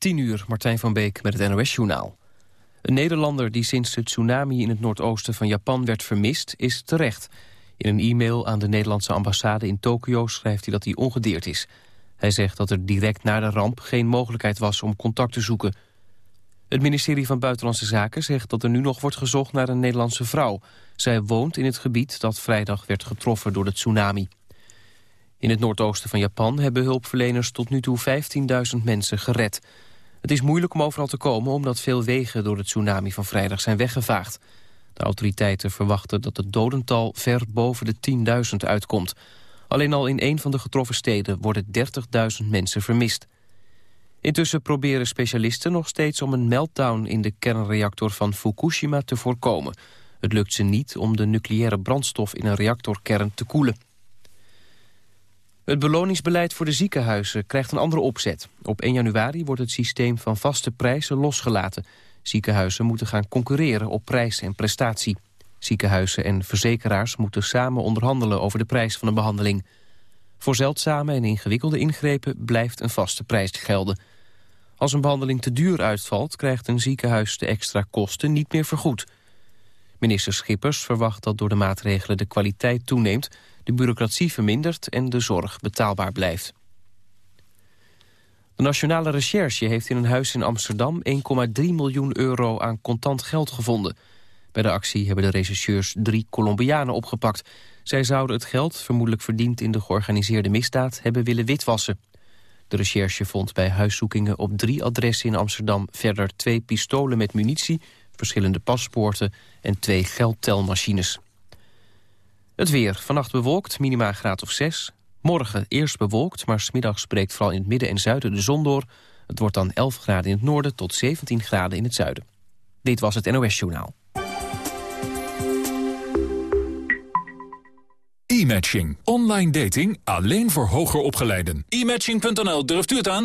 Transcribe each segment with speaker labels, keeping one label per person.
Speaker 1: 10 uur, Martijn van Beek met het NOS-journaal. Een Nederlander die sinds het tsunami in het noordoosten van Japan werd vermist, is terecht. In een e-mail aan de Nederlandse ambassade in Tokio schrijft hij dat hij ongedeerd is. Hij zegt dat er direct na de ramp geen mogelijkheid was om contact te zoeken. Het ministerie van Buitenlandse Zaken zegt dat er nu nog wordt gezocht naar een Nederlandse vrouw. Zij woont in het gebied dat vrijdag werd getroffen door de tsunami. In het noordoosten van Japan hebben hulpverleners tot nu toe 15.000 mensen gered. Het is moeilijk om overal te komen omdat veel wegen door het tsunami van vrijdag zijn weggevaagd. De autoriteiten verwachten dat het dodental ver boven de 10.000 uitkomt. Alleen al in een van de getroffen steden worden 30.000 mensen vermist. Intussen proberen specialisten nog steeds om een meltdown in de kernreactor van Fukushima te voorkomen. Het lukt ze niet om de nucleaire brandstof in een reactorkern te koelen. Het beloningsbeleid voor de ziekenhuizen krijgt een andere opzet. Op 1 januari wordt het systeem van vaste prijzen losgelaten. Ziekenhuizen moeten gaan concurreren op prijs en prestatie. Ziekenhuizen en verzekeraars moeten samen onderhandelen over de prijs van een behandeling. Voor zeldzame en ingewikkelde ingrepen blijft een vaste prijs gelden. Als een behandeling te duur uitvalt, krijgt een ziekenhuis de extra kosten niet meer vergoed. Minister Schippers verwacht dat door de maatregelen de kwaliteit toeneemt de bureaucratie vermindert en de zorg betaalbaar blijft. De Nationale Recherche heeft in een huis in Amsterdam 1,3 miljoen euro aan contant geld gevonden. Bij de actie hebben de rechercheurs drie Colombianen opgepakt. Zij zouden het geld, vermoedelijk verdiend in de georganiseerde misdaad, hebben willen witwassen. De recherche vond bij huiszoekingen op drie adressen in Amsterdam verder twee pistolen met munitie, verschillende paspoorten en twee geldtelmachines. Het weer. Vannacht bewolkt, minima graad of 6. Morgen eerst bewolkt, maar smiddags breekt vooral in het midden en zuiden de zon door. Het wordt dan 11 graden in het noorden tot 17 graden in het zuiden. Dit was het NOS Journaal.
Speaker 2: E-matching. Online dating alleen voor hoger opgeleiden. E-matching.nl, durft u het aan?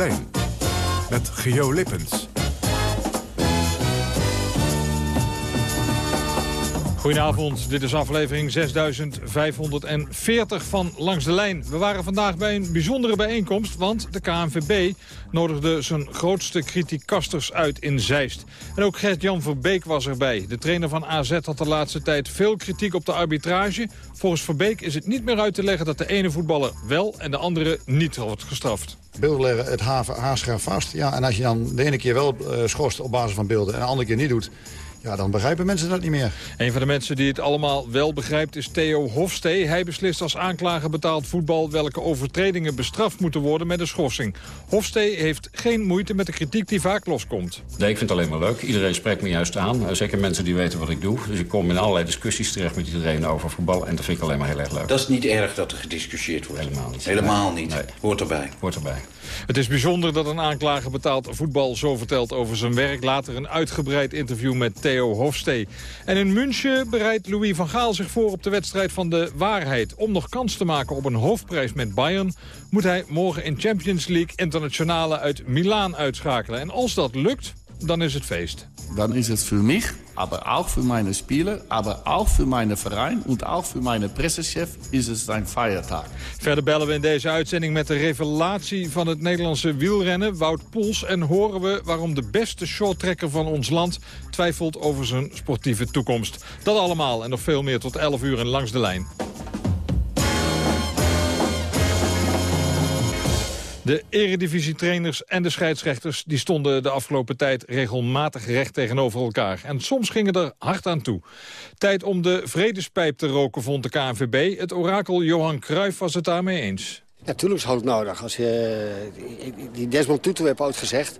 Speaker 3: 1.
Speaker 4: Langs de lijn met Geo Lippens.
Speaker 5: Goedenavond, dit is aflevering 6540 van Langs de Lijn. We waren vandaag bij een bijzondere bijeenkomst, want de KNVB nodigde zijn grootste kritiekasters uit in Zeist. En ook Gert-Jan Verbeek was erbij. De trainer van AZ had de laatste tijd veel kritiek op de arbitrage. Volgens Verbeek is het niet meer uit te leggen dat de ene voetballer wel en de andere niet wordt gestraft.
Speaker 6: Beelden leggen het haarscherp vast. Ja, en als je dan de ene keer wel uh, schorst op basis van beelden en de andere keer niet doet ja, dan begrijpen mensen dat niet meer.
Speaker 5: Een van de mensen die het allemaal wel begrijpt is Theo Hofstee. Hij beslist als aanklager betaald voetbal welke overtredingen bestraft moeten worden met een schorsing. Hofstee heeft geen moeite met de kritiek die vaak loskomt.
Speaker 7: Nee, ik vind het alleen maar leuk. Iedereen spreekt me juist aan. Eh, zeker mensen die weten wat ik doe. Dus ik kom in allerlei discussies terecht met iedereen over voetbal. En dat vind ik alleen maar heel erg leuk.
Speaker 8: Dat is niet erg dat er gediscussieerd wordt?
Speaker 7: Helemaal niet.
Speaker 8: Helemaal niet? Nee. Hoort erbij?
Speaker 7: Hoort erbij.
Speaker 5: Het is bijzonder dat een aanklager betaald voetbal zo vertelt over zijn werk. Later een uitgebreid interview met Theo En in München bereidt Louis van Gaal zich voor op de wedstrijd van de waarheid. Om nog kans te maken op een hoofdprijs met Bayern... moet hij morgen in Champions League internationale uit Milaan uitschakelen. En als dat lukt, dan is het feest.
Speaker 9: Dan is het voor mij, maar ook voor mijn Spieler, maar ook voor mijn Verein en ook voor mijn pressechef is het zijn feiertag.
Speaker 5: Verder bellen we in deze uitzending met de revelatie van het Nederlandse wielrennen, Wout Poels. En horen we waarom de beste shorttrekker van ons land twijfelt over zijn sportieve toekomst. Dat allemaal en nog veel meer tot 11 uur en langs de lijn. De eredivisietrainers en de scheidsrechters die stonden de afgelopen tijd regelmatig recht tegenover elkaar. En soms gingen er hard aan toe. Tijd om de vredespijp te roken vond de KNVB. Het orakel Johan Cruijff was het daarmee eens.
Speaker 10: Natuurlijk is het nodig. Als je, die Desmond Tutu heeft ooit gezegd...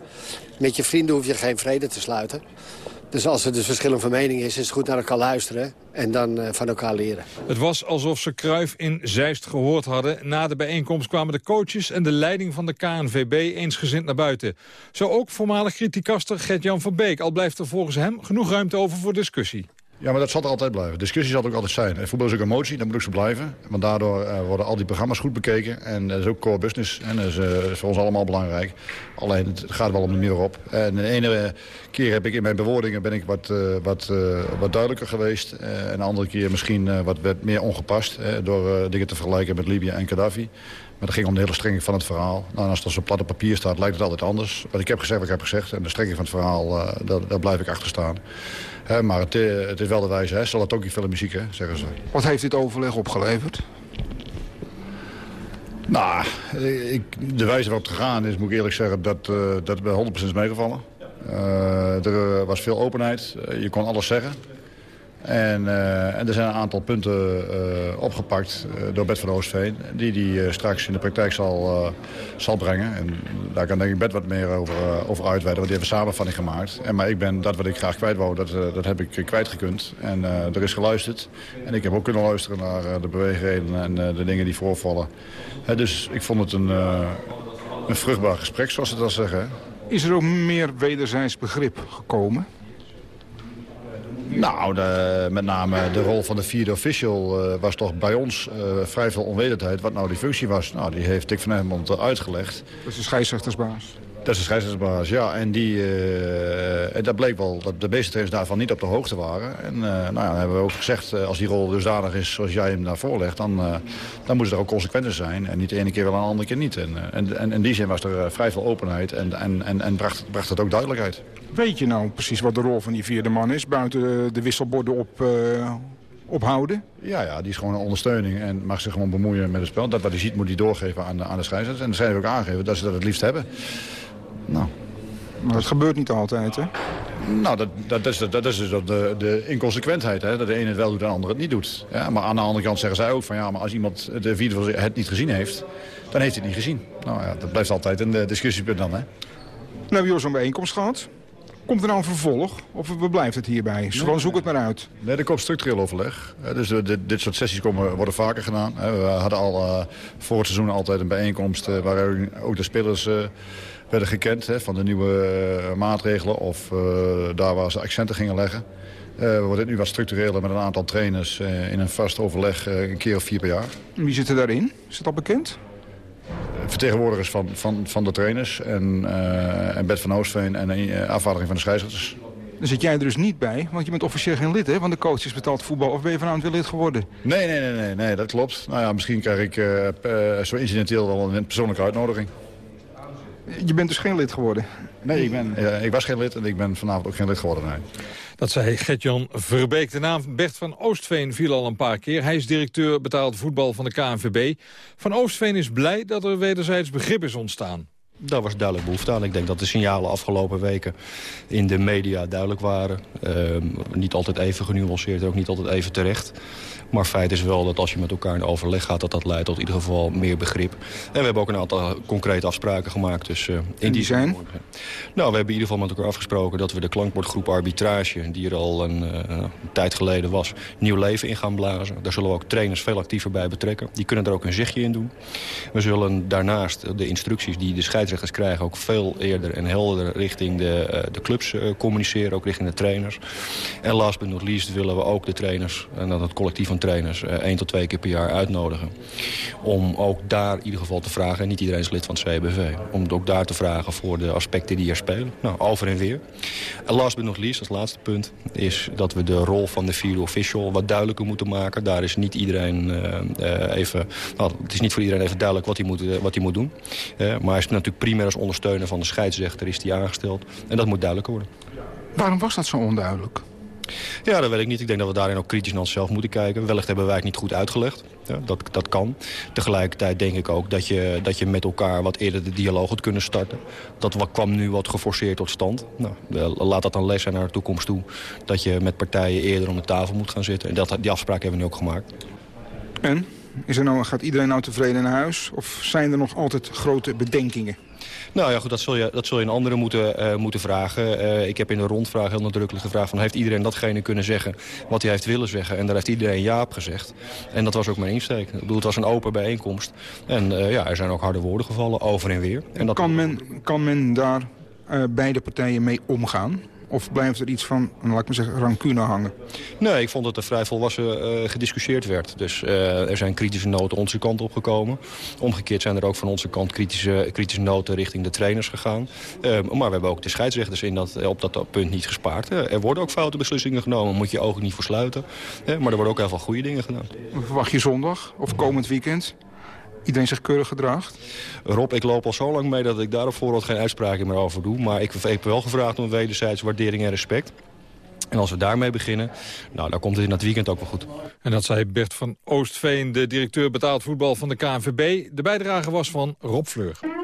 Speaker 10: met je vrienden hoef je geen vrede te sluiten. Dus als er dus verschil van mening is, is het goed naar elkaar luisteren en dan uh, van elkaar leren.
Speaker 5: Het was alsof ze Kruif in Zeist gehoord hadden. Na de bijeenkomst kwamen de coaches en de leiding van de KNVB eensgezind naar buiten. Zo ook voormalig kritiekaster Gert-Jan van Beek. Al blijft er volgens hem genoeg ruimte over voor discussie.
Speaker 6: Ja, maar dat zal er altijd blijven. Discussie zal ook altijd zijn. En voetbal is ook emotie, dat moet ook zo blijven. Want daardoor uh, worden al die programma's goed bekeken. En dat is ook core business. En dat is, is, voor ons allemaal belangrijk. Alleen, het gaat wel om de manier op. En de ene keer heb ik in mijn bewoordingen ben ik wat, wat, wat duidelijker geweest. en de andere keer misschien wat, wat, meer ongepast. door dingen te vergelijken met Libië en Gaddafi. Maar dat ging om de hele strenging van het verhaal. Nou, als het op platte papier staat, lijkt het altijd anders. Wat ik heb gezegd, wat ik heb gezegd. En de strenging van het verhaal, daar, daar blijf ik achter staan maar het, eh, het, is wel de wijze, hè. zal het ook niet veel muziek, hè, zeggen ze.
Speaker 11: Wat heeft dit overleg opgeleverd?
Speaker 6: Nou, ik, de wijze waarop het gegaan is, moet ik eerlijk zeggen, dat, uh, dat bij 100% is meegevallen. Uh, er was veel openheid, je kon alles zeggen. En, uh, en, er zijn een aantal punten uh, opgepakt uh, door Bert van Oostveen... die die straks in de praktijk zal, zal brengen. En daar kan denk ik Bert wat meer over, over uitweiden, want die hebben samenvatting gemaakt. En, maar ik ben dat wat ik graag kwijt wou, dat, dat heb ik kwijtgekund. En er is geluisterd. En ik heb ook kunnen luisteren naar de beweegredenen en de dingen die voorvallen. dus ik vond het een, een vruchtbaar gesprek, zoals ze dat zeggen.
Speaker 11: Is er ook meer wederzijds begrip gekomen?
Speaker 6: Nou, de, met name de rol van de vierde official uh, was toch bij ons uh, vrij veel onwetendheid wat nou die functie was. Nou, die heeft Dick van Egmond uitgelegd.
Speaker 11: Dat is de scheidsrechtersbaas.
Speaker 6: Dat is de scheidsrechtersbaas, ja. En, die, uh, en dat bleek wel dat de meeste trainers daarvan niet op de hoogte waren. En nou ja, dan hebben we ook gezegd, als die rol dusdanig is zoals jij hem daar voorlegt... dan, dan moeten er ook consequenties zijn. En niet de ene keer wel en de andere keer niet. En, en, en in die zin was er vrij veel openheid en, en, en, en bracht, bracht het ook duidelijkheid.
Speaker 11: Weet je nou precies wat de rol van die vierde man is... buiten de wisselborden op, ophouden?
Speaker 6: Ja, ja, die is gewoon een ondersteuning en mag zich gewoon bemoeien met het spel. Dat wat hij ziet moet hij doorgeven aan de, aan de scheidsrechters. En de scheidsrechters ook aangeven dat ze dat het liefst hebben. Nou.
Speaker 11: Maar dat gebeurt niet altijd, hè?
Speaker 6: Nou, dat, dat, is, dat is dus de, de inconsequentheid. Hè? Dat de ene het wel doet en de andere het niet doet. Ja, maar aan de andere kant zeggen zij ook van... ja, maar als iemand de vierde het niet gezien heeft... dan heeft hij het niet gezien. Nou ja, dat blijft altijd een discussiepunt dan, hè?
Speaker 11: Nou, hebben jullie zo'n bijeenkomst gehad? Komt er nou een vervolg? Of blijft het hierbij? Gewoon nee, zoek het maar uit.
Speaker 6: Nee, er komt structureel overleg. Dus dit, dit soort sessies komen, worden vaker gedaan. We hadden al uh, voor het seizoen altijd een bijeenkomst... Uh, waar ook de spelers uh, werden gekend hè, van de nieuwe maatregelen... of daar waar ze accenten gingen leggen. we worden nu wat structureler met een aantal trainers... in een vast overleg een keer of vier per jaar.
Speaker 11: Wie zit er daarin? Is het al bekend?
Speaker 6: Vertegenwoordigers van, van, van de trainers en, uh, en Bert van Oostveen en uh, afvaardiging van de scheidsrechters.
Speaker 11: Daar zit jij er dus niet bij, want je bent officieel geen lid hè, van de coaches betaald voetbal. Of ben je vanavond weer lid geworden?
Speaker 6: Nee, nee, nee, nee, nee dat klopt. Nou ja, misschien krijg ik uh, zo incidenteel wel een persoonlijke uitnodiging.
Speaker 11: Je bent dus geen lid geworden?
Speaker 6: Nee, ik, ben, ik was geen lid en ik ben vanavond ook geen lid geworden. Nee.
Speaker 5: Dat zei Gertjan Verbeek. De naam Bert van Oostveen viel al een paar keer. Hij is directeur betaald voetbal van de KNVB. Van Oostveen is blij dat er wederzijds begrip is ontstaan.
Speaker 12: Daar was duidelijk behoefte aan. Ik denk dat de signalen afgelopen weken in de media duidelijk waren. Uh, niet altijd even genuanceerd, ook niet altijd even terecht. Maar feit is wel dat als je met elkaar in overleg gaat... dat dat leidt tot in ieder geval meer begrip. En we hebben ook een aantal concrete afspraken gemaakt. Dus, uh,
Speaker 11: in die zijn?
Speaker 12: Nou, we hebben in ieder geval met elkaar afgesproken... dat we de klankbordgroep arbitrage, die er al een, uh, een tijd geleden was... nieuw leven in gaan blazen. Daar zullen we ook trainers veel actiever bij betrekken. Die kunnen er ook een zichtje in doen. We zullen daarnaast de instructies die de scheidsrechters krijgen... ook veel eerder en helderder richting de, uh, de clubs communiceren. Ook richting de trainers. En last but not least willen we ook de trainers... en dat het collectief van trainers uh, één tot twee keer per jaar uitnodigen. Om ook daar in ieder geval te vragen, en niet iedereen is lid van het CBV... om ook daar te vragen voor de aspecten die er spelen. Nou, over en weer. En last but not least, als laatste punt... is dat we de rol van de vierde official wat duidelijker moeten maken. Daar is niet iedereen uh, even... Nou, het is niet voor iedereen even duidelijk wat hij moet, wat hij moet doen. maar hij is natuurlijk primair als ondersteuner van de scheidsrechter is die aangesteld. En dat moet duidelijker worden.
Speaker 11: Waarom was dat zo onduidelijk?
Speaker 12: Ja, dat weet ik niet. Ik denk dat we daarin ook kritisch naar onszelf moeten kijken. Wellicht hebben wij het niet goed uitgelegd. Ja, dat, dat kan. Tegelijkertijd denk ik ook dat je, dat je met elkaar wat eerder de dialoog had kunnen starten. Dat kwam nu wat geforceerd tot stand. Nou, laat dat dan les zijn naar de toekomst toe. Dat je met partijen eerder om de tafel moet gaan zitten. En dat, die afspraak hebben we nu ook gemaakt.
Speaker 11: En? Is er nou, gaat iedereen nou tevreden naar huis? Of zijn er nog altijd grote bedenkingen?
Speaker 12: Nou ja, goed, dat zul je, dat zul je een andere moeten, uh, moeten vragen. Uh, ik heb in de rondvraag heel nadrukkelijk gevraagd... Van, heeft iedereen datgene kunnen zeggen wat hij heeft willen zeggen? En daar heeft iedereen ja op gezegd. En dat was ook mijn insteek. Ik bedoel, het was een open bijeenkomst. En uh, ja, er zijn ook harde woorden gevallen, over en weer. En dat...
Speaker 11: kan, men, kan men daar beide partijen mee omgaan? Of blijft er iets van, laat ik maar zeggen, rancune hangen?
Speaker 12: Nee, ik vond dat er vrij volwassen uh, gediscussieerd werd. Dus uh, er zijn kritische noten onze kant opgekomen. Omgekeerd zijn er ook van onze kant kritische, kritische noten richting de trainers gegaan. Uh, maar we hebben ook de scheidsrechters in dat, op dat punt niet gespaard. er worden ook foute beslissingen genomen, moet je ogen niet voor sluiten. maar er worden ook heel veel goede dingen gedaan.
Speaker 11: Verwacht je zondag of komend weekend? Iedereen zich keurig gedraagt?
Speaker 12: Rob, ik loop al zo lang mee dat ik daar op voorhand geen uitspraken meer over doe. Maar ik, heb wel gevraagd om wederzijds waardering en respect. En als we daarmee beginnen, nou, dan komt het in dat weekend ook wel goed.
Speaker 13: En dat zei Bert van Oostveen, de directeur betaald voetbal van de KNVB. De bijdrage was van Rob Fleur.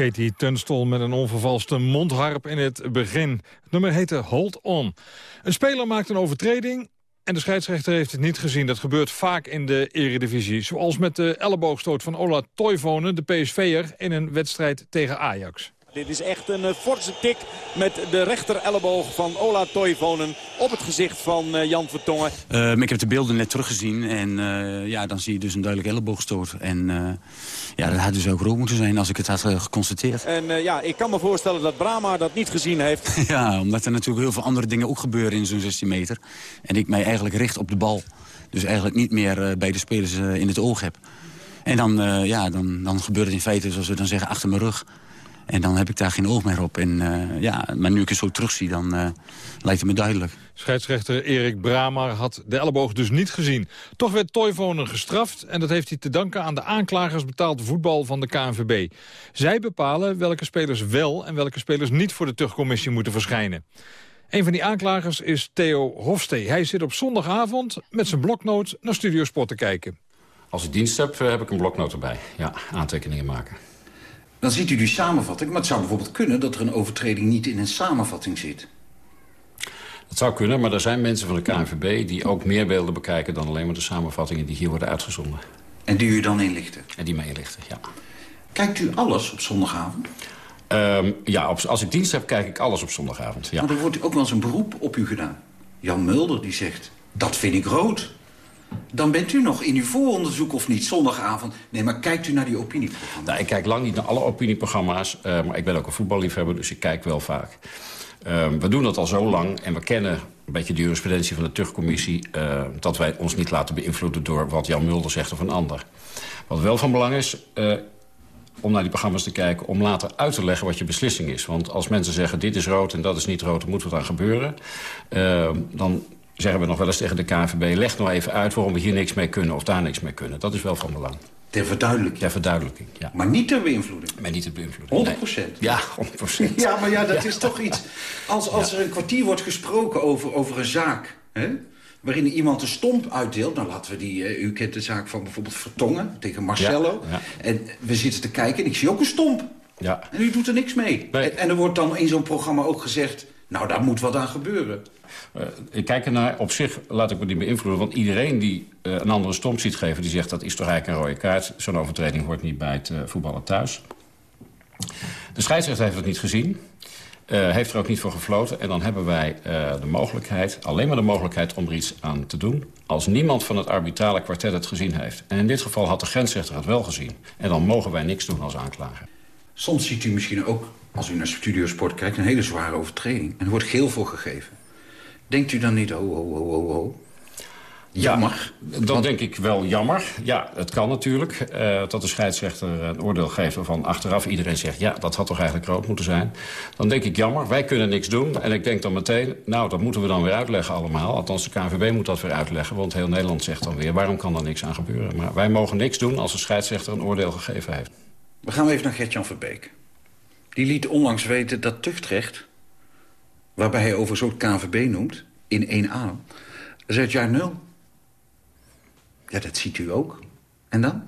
Speaker 13: Katie Tunstall met een onvervalste mondharp in het begin. Het nummer heette Hold On. Een speler maakt een overtreding en de scheidsrechter heeft het niet gezien. Dat gebeurt vaak in de eredivisie. Zoals met de elleboogstoot van Ola Toivonen, de PSV'er... in een wedstrijd tegen Ajax.
Speaker 14: Dit is echt een uh, forse tik met de rechter elleboog van Ola Toivonen op het gezicht van uh, Jan Vertongen.
Speaker 15: Uh, ik heb de beelden net teruggezien en ja, dan zie je dus een duidelijk elleboogstoot. En ja, dat had dus ook rood moeten zijn als ik het had geconstateerd.
Speaker 14: En ja, ik kan me voorstellen dat Brahma dat niet gezien heeft.
Speaker 15: ja, omdat er natuurlijk heel veel andere dingen ook gebeuren in zo'n 16 meter. En ik mij eigenlijk richt op de bal. Dus eigenlijk niet meer bij de spelers in het oog heb. En dan, ja, dan, dan gebeurt het in feite, zoals we dan zeggen, achter mijn rug. En dan heb ik daar geen oog meer op. En, uh, ja, maar nu ik het zo terugzie, dan uh, lijkt het me duidelijk.
Speaker 5: Scheidsrechter Erik Brama had de elleboog dus niet gezien. Toch werd Toivonen gestraft en dat heeft hij te danken aan de aanklagers betaald voetbal van de KNVB. Zij bepalen welke spelers wel en welke spelers niet voor de tuchtcommissie moeten verschijnen. Een van die aanklagers is Theo Hofstee. Hij zit op zondagavond met zijn bloknoot naar Studio Sport te kijken.
Speaker 7: Als ik dienst heb, eh, heb ik een bloknoot erbij. Ja, aantekeningen maken.
Speaker 8: Dan ziet u die samenvatting. Maar het zou bijvoorbeeld kunnen dat er een overtreding niet in een samenvatting zit.
Speaker 7: Dat zou kunnen, maar er zijn mensen van de KNVB... die ook meer beelden bekijken dan alleen maar de samenvattingen... die hier worden uitgezonden.
Speaker 8: En die u dan inlichten?
Speaker 7: En die mij inlichten, ja.
Speaker 8: Kijkt u alles op zondagavond?
Speaker 7: Um, ja, op, als ik dienst heb, kijk ik alles op zondagavond. Ja.
Speaker 8: Maar er wordt ook wel eens een beroep op u gedaan. Jan Mulder die zegt, dat vind ik rood. Dan bent u nog in uw vooronderzoek of niet zondagavond. Nee, maar kijkt u naar die opinieprogramma's?
Speaker 7: Nou, ik kijk lang niet naar alle opinieprogramma's. Uh, maar ik ben ook een voetballiefhebber, dus ik kijk wel vaak. Uh, we doen dat al zo lang en we kennen een beetje de jurisprudentie van de terugcommissie... Uh, dat wij ons niet laten beïnvloeden door wat Jan Mulder zegt of een ander. Wat wel van belang is, uh, om naar die programma's te kijken... om later uit te leggen wat je beslissing is. Want als mensen zeggen dit is rood en dat is niet rood... dan moet wat aan gebeuren. Uh, dan zeggen we nog wel eens tegen de KNVB... leg nou even uit waarom we hier niks mee kunnen of daar niks mee kunnen. Dat is wel van belang.
Speaker 8: Ter verduidelijking?
Speaker 7: Ter verduidelijking, ja.
Speaker 8: Maar niet ter beïnvloeding?
Speaker 7: Maar niet ter beïnvloeding,
Speaker 8: 100 procent?
Speaker 7: Ja, 100 procent.
Speaker 8: Ja, maar ja, dat is toch iets... Als, als er een kwartier wordt gesproken over, over een zaak... Hè, waarin iemand een stomp uitdeelt... nou laten we die... Uh, u kent de zaak van bijvoorbeeld Vertongen tegen Marcello. Ja. En we zitten te kijken en ik zie ook een stomp.
Speaker 7: Ja.
Speaker 8: En u doet er niks mee. Nee. En, en er wordt dan in zo'n programma ook gezegd... nou, daar moet wat aan gebeuren.
Speaker 7: Uh, ik kijk ernaar, op zich laat ik me niet beïnvloeden. Want iedereen die uh, een andere stomp ziet geven... die zegt dat is toch eigenlijk een rode kaart. Zo'n overtreding hoort niet bij het uh, voetballen thuis. De scheidsrechter heeft het niet gezien. Heeft er ook niet voor gefloten. En dan hebben wij de mogelijkheid, alleen maar de mogelijkheid om er iets aan te doen... als niemand van het arbitrale kwartet het gezien heeft. En in dit geval had de grensrechter het wel gezien. En dan mogen wij niks doen als aanklager.
Speaker 8: Soms ziet u misschien ook, als u naar Studiosport kijkt... een hele zware overtreding. En er wordt geel voor gegeven. Denkt u dan niet, oh, oh, oh, oh, oh... Jammer.
Speaker 7: Ja, dan Want... denk ik wel jammer. Ja, het kan natuurlijk. Uh, dat de scheidsrechter een oordeel geeft waarvan achteraf iedereen zegt... ja, dat had toch eigenlijk rood moeten zijn. Dan denk ik jammer. Wij kunnen niks doen. En ik denk dan meteen, nou, dat moeten we dan weer uitleggen allemaal. Althans, de KNVB moet dat weer uitleggen. Want heel Nederland zegt dan weer, waarom kan er niks aan gebeuren? Maar wij mogen niks doen als de scheidsrechter een oordeel gegeven heeft.
Speaker 8: We gaan even naar Gertjan Verbeek. Die liet onlangs weten dat tuchtrecht... waarbij hij over zo'n KNVB noemt, in 1A... is uit jaar nul. Ja, dat ziet u ook. En dan?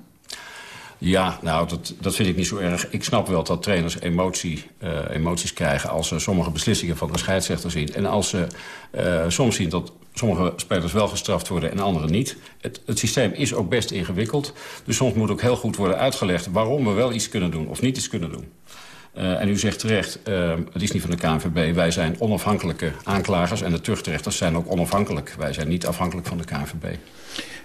Speaker 7: Ja, nou, dat, dat vind ik niet zo erg. Ik snap wel dat trainers emotie, uh, emoties krijgen... als ze sommige beslissingen van de scheidsrechter zien. En als ze uh, soms zien dat sommige spelers wel gestraft worden en anderen niet. Het, het systeem is ook best ingewikkeld. Dus soms moet ook heel goed worden uitgelegd... waarom we wel iets kunnen doen of niet iets kunnen doen. Uh, en u zegt terecht, uh, het is niet van de KNVB. Wij zijn onafhankelijke aanklagers en de tuchtrechters zijn ook onafhankelijk. Wij zijn niet afhankelijk van de KNVB.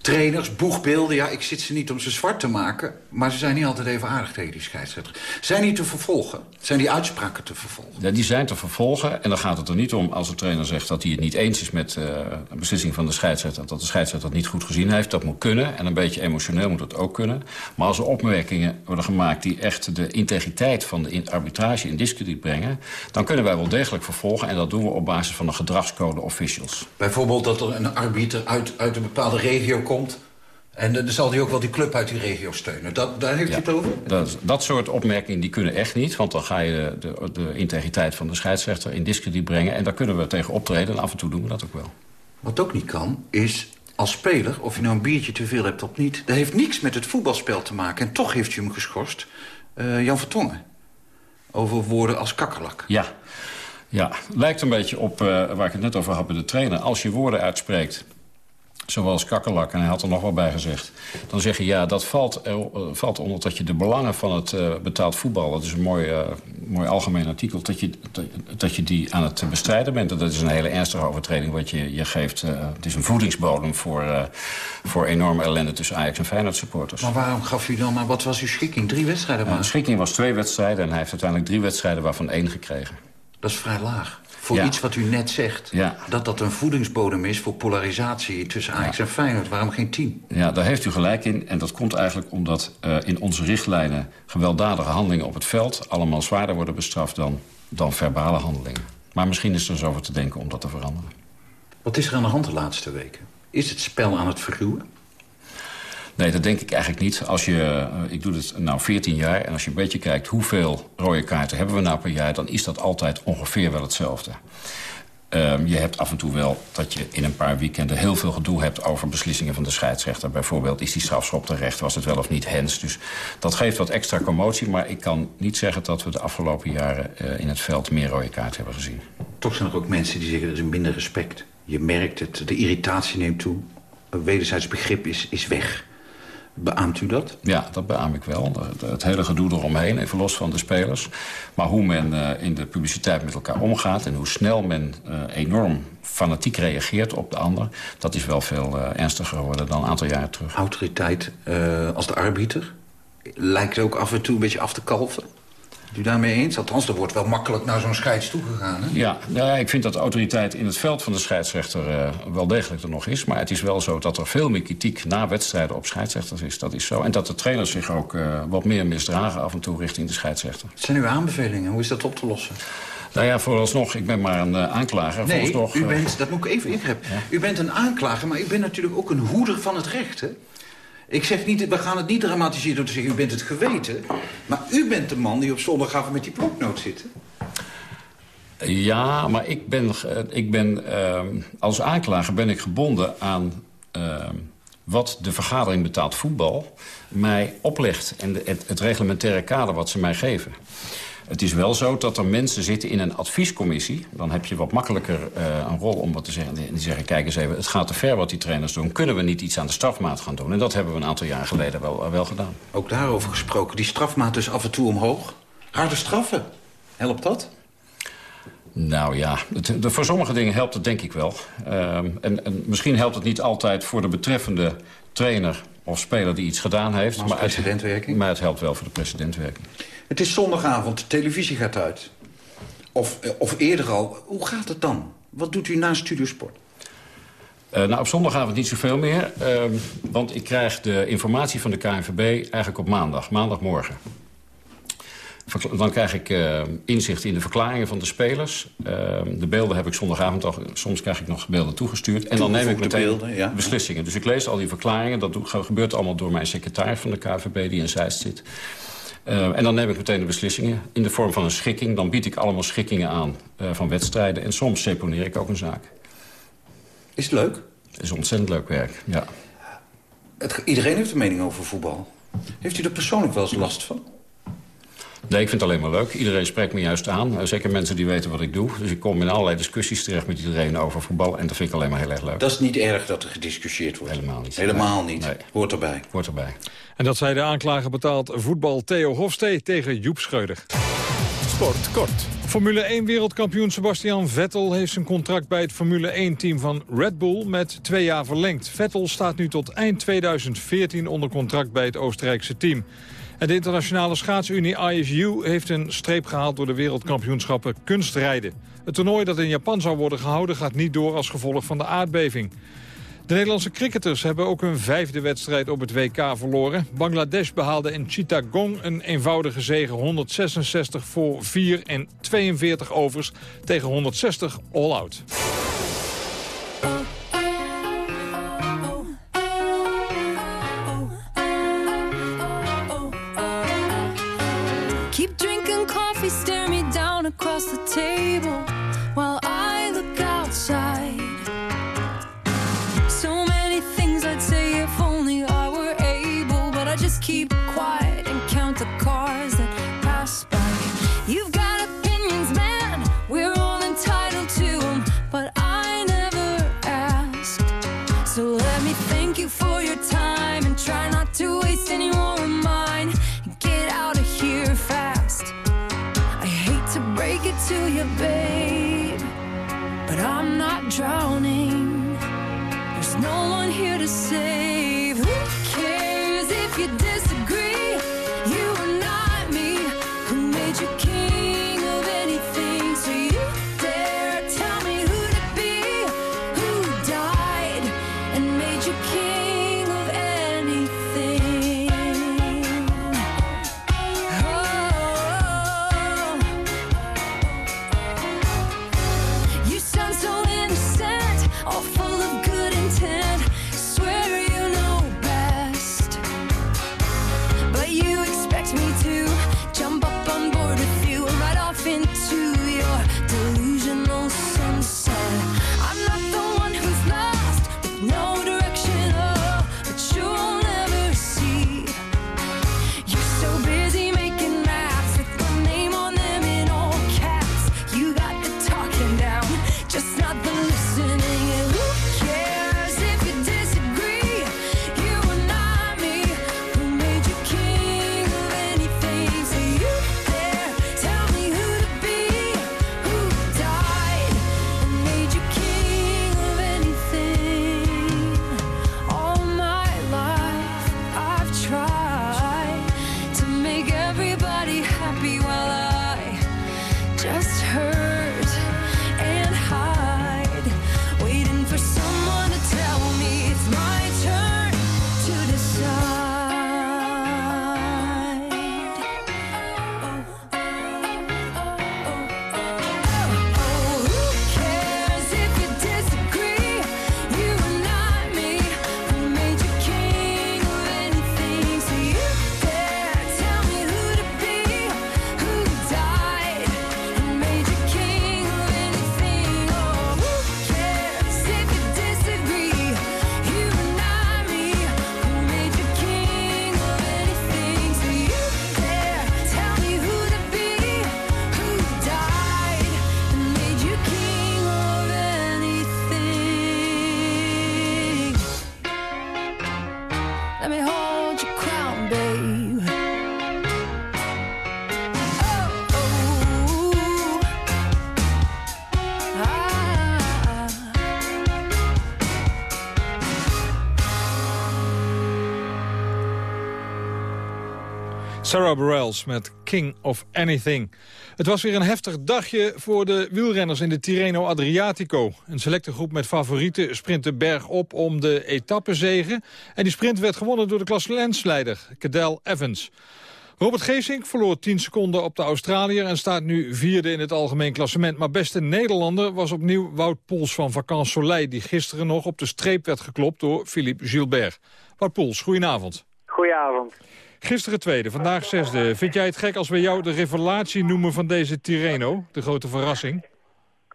Speaker 8: Trainers, boegbeelden, ja, ik zit ze niet om ze zwart te maken... maar ze zijn niet altijd even aardig tegen die scheidsrechter. Zijn die te vervolgen? Zijn die uitspraken te vervolgen?
Speaker 7: Ja, die zijn te vervolgen. En dan gaat het er niet om als de trainer zegt dat hij het niet eens is... met uh, een beslissing van de scheidsrechter... dat de scheidsrechter het niet goed gezien heeft. Dat moet kunnen. En een beetje emotioneel moet het ook kunnen. Maar als er opmerkingen worden gemaakt... die echt de integriteit van de arbitrage in discrediet brengen... dan kunnen wij wel degelijk vervolgen. En dat doen we op basis van een gedragscode officials.
Speaker 8: Bijvoorbeeld dat er een arbiter uit, uit een bepaalde regio komt en dan zal hij ook wel die club uit die regio steunen. Dat, daar heeft ja, u het over?
Speaker 7: Dat, dat soort opmerkingen die kunnen echt niet. Want dan ga je de, de, de integriteit van de scheidsrechter in discrediet brengen. En daar kunnen we tegen optreden. En af en toe doen we dat ook wel.
Speaker 8: Wat ook niet kan, is als speler, of je nou een biertje te veel hebt of niet... dat heeft niks met het voetbalspel te maken. En toch heeft u hem geschorst. Uh, Jan Vertongen. Over woorden als kakkerlak.
Speaker 7: Ja. Ja, lijkt een beetje op uh, waar ik het net over had bij de trainer. Als je woorden uitspreekt zoals kakkerlak, en hij had er nog wel bij gezegd... dan zeg je, ja, dat valt, uh, valt onder dat je de belangen van het uh, betaald voetbal... dat is een mooi, uh, mooi algemeen artikel, dat je, dat, dat, je die aan het bestrijden bent. dat is een hele ernstige overtreding wat je, je geeft. het is een voedingsbodem voor, voor enorme ellende tussen Ajax en Feyenoord supporters.
Speaker 8: Maar waarom gaf u dan, maar wat was uw schikking? Drie wedstrijden maar?
Speaker 7: de schikking was twee wedstrijden en hij heeft uiteindelijk drie wedstrijden... waarvan één gekregen.
Speaker 8: Dat is vrij laag voor
Speaker 7: ja.
Speaker 8: iets wat u net zegt.
Speaker 7: Ja.
Speaker 8: Dat dat een voedingsbodem is voor polarisatie tussen Ajax ja. en Feyenoord. Waarom geen tien?
Speaker 7: Ja, daar heeft u gelijk in. En dat komt eigenlijk omdat uh, in onze richtlijnen... gewelddadige handelingen op het veld... allemaal zwaarder worden bestraft dan, dan verbale handelingen. Maar misschien is er eens over te denken om dat te veranderen.
Speaker 8: Wat is er aan de hand de laatste weken? Is het spel aan het verruwen?
Speaker 7: Nee, dat denk ik eigenlijk niet. Als je, eh, ik doe dit nou 14 jaar en als je een beetje kijkt... hoeveel rode kaarten hebben we nou per jaar... dan is dat altijd ongeveer wel hetzelfde. Um, je hebt af en toe wel dat je in een paar weekenden heel veel gedoe hebt... over beslissingen van de scheidsrechter. Bijvoorbeeld, is die strafschop terecht? Was het wel of niet hens? Dus dat geeft wat extra commotie. Maar ik kan niet zeggen dat we de afgelopen jaren uh, in het veld... meer rode kaarten hebben gezien.
Speaker 8: Toch zijn er ook mensen die zeggen, er is minder respect. Je merkt het, de irritatie neemt toe. Een wederzijds begrip is, is weg. Beaamt u dat?
Speaker 7: Ja, dat beaam ik wel. Het hele gedoe eromheen, even los van de spelers. Maar hoe men uh, in de publiciteit met elkaar omgaat... en hoe snel men uh, enorm fanatiek reageert op de ander... dat is wel veel uh, ernstiger geworden dan een aantal jaren terug.
Speaker 8: Autoriteit als de arbiter lijkt ook af en toe een beetje af te kalven? U daarmee eens? Althans, er wordt wel makkelijk naar zo'n scheids toegegaan. Hè?
Speaker 7: Ja, nou ja, ik vind dat de autoriteit in het veld van de scheidsrechter uh, wel degelijk er nog is. Maar het is wel zo dat er veel meer kritiek na wedstrijden op scheidsrechters is. Dat is zo. En dat de trainers zich ook uh, wat meer misdragen af en toe richting de scheidsrechter.
Speaker 8: Wat zijn uw aanbevelingen? Hoe is dat op te lossen?
Speaker 7: Nou ja, vooralsnog, ik ben maar een uh, aanklager.
Speaker 8: Nee, u bent, dat moet ik even ingrijpen. Ja? U bent een aanklager, maar u bent natuurlijk ook een hoeder van het recht, hè? Ik zeg niet, we gaan het niet dramatiseren door te zeggen... u bent het geweten, maar u bent de man die op zondagavond met die bloknoot zit.
Speaker 7: Ja, maar ik ben, ik ben uh, als aanklager ben ik gebonden aan uh, wat de vergadering betaald voetbal mij oplegt. En het, het reglementaire kader wat ze mij geven. Het is wel zo dat er mensen zitten in een adviescommissie. Dan heb je wat makkelijker uh, een rol om wat te zeggen. Die zeggen, kijk eens even, het gaat te ver wat die trainers doen. Kunnen we niet iets aan de strafmaat gaan doen? En dat hebben we een aantal jaar geleden wel, wel gedaan.
Speaker 8: Ook daarover gesproken. Die strafmaat dus af en toe omhoog. Harde straffen. Helpt dat?
Speaker 7: Nou ja, het, de, voor sommige dingen helpt het denk ik wel. Uh, en, en misschien helpt het niet altijd voor de betreffende trainer of speler die iets gedaan heeft.
Speaker 8: Maar, maar, het,
Speaker 7: maar het helpt wel voor de precedentwerking.
Speaker 8: Het is zondagavond, de televisie gaat uit. Of, eh, of eerder al. Hoe gaat het dan? Wat doet u na Studiosport?
Speaker 7: Uh, nou, op zondagavond niet zoveel meer. Uh, want ik krijg de informatie van de KNVB eigenlijk op maandag. Maandagmorgen. Dan krijg ik uh, inzicht in de verklaringen van de spelers. de beelden heb ik zondagavond al. Soms krijg ik nog beelden toegestuurd. En dan neem ik meteen beelden, ja. beslissingen. Dus ik lees al die verklaringen. Dat gebeurt allemaal door mijn secretaris van de KNVB die in Zeist zit. Uh, en dan neem ik meteen de beslissingen in de vorm van een schikking. Dan bied ik allemaal schikkingen aan uh, van wedstrijden. En soms seponeer ik ook een zaak.
Speaker 8: Is het leuk?
Speaker 7: Het is ontzettend leuk werk, ja.
Speaker 8: Het, iedereen heeft een mening over voetbal. Heeft u er persoonlijk wel eens last van?
Speaker 7: Nee, ik vind het alleen maar leuk. Iedereen spreekt me juist aan. Zeker mensen die weten wat ik doe. Dus ik kom in allerlei discussies terecht met iedereen over voetbal. En dat vind ik alleen maar heel erg leuk.
Speaker 8: Dat is niet erg dat er gediscussieerd wordt?
Speaker 7: Helemaal niet.
Speaker 8: Helemaal niet? Nee. Hoort erbij?
Speaker 7: Hoort erbij.
Speaker 5: En dat zei de aanklager betaald voetbal Theo Hofstee tegen Joep Schreuder.
Speaker 4: Sport kort.
Speaker 5: Formule 1-wereldkampioen Sebastian Vettel heeft zijn contract bij het Formule 1-team van Red Bull met twee jaar verlengd. Vettel staat nu tot eind 2014 onder contract bij het Oostenrijkse team. De internationale schaatsunie ISU heeft een streep gehaald door de wereldkampioenschappen kunstrijden. Het toernooi dat in Japan zou worden gehouden gaat niet door als gevolg van de aardbeving. De Nederlandse cricketers hebben ook hun vijfde wedstrijd op het WK verloren. Bangladesh behaalde in Chittagong een eenvoudige zege 166 voor 4 en 42 overs tegen 160 all-out. Sarah Bareilles met King of Anything. Het was weer een heftig dagje voor de wielrenners in de Tirreno Adriatico. Een selecte groep met favorieten sprintte bergop om de etappezegen. En die sprint werd gewonnen door de klassementsleider, Cadel Evans. Robert Geesink verloor 10 seconden op de Australiër... en staat nu vierde in het algemeen klassement. Maar beste Nederlander was opnieuw Wout Poels van Vakant Soleil... die gisteren nog op de streep werd geklopt door Philippe Gilbert. Wout Poels, goedenavond.
Speaker 16: Goedenavond.
Speaker 5: Gisteren tweede, vandaag zesde. Vind jij het gek als we jou de revelatie noemen van deze Tirreno? De grote verrassing?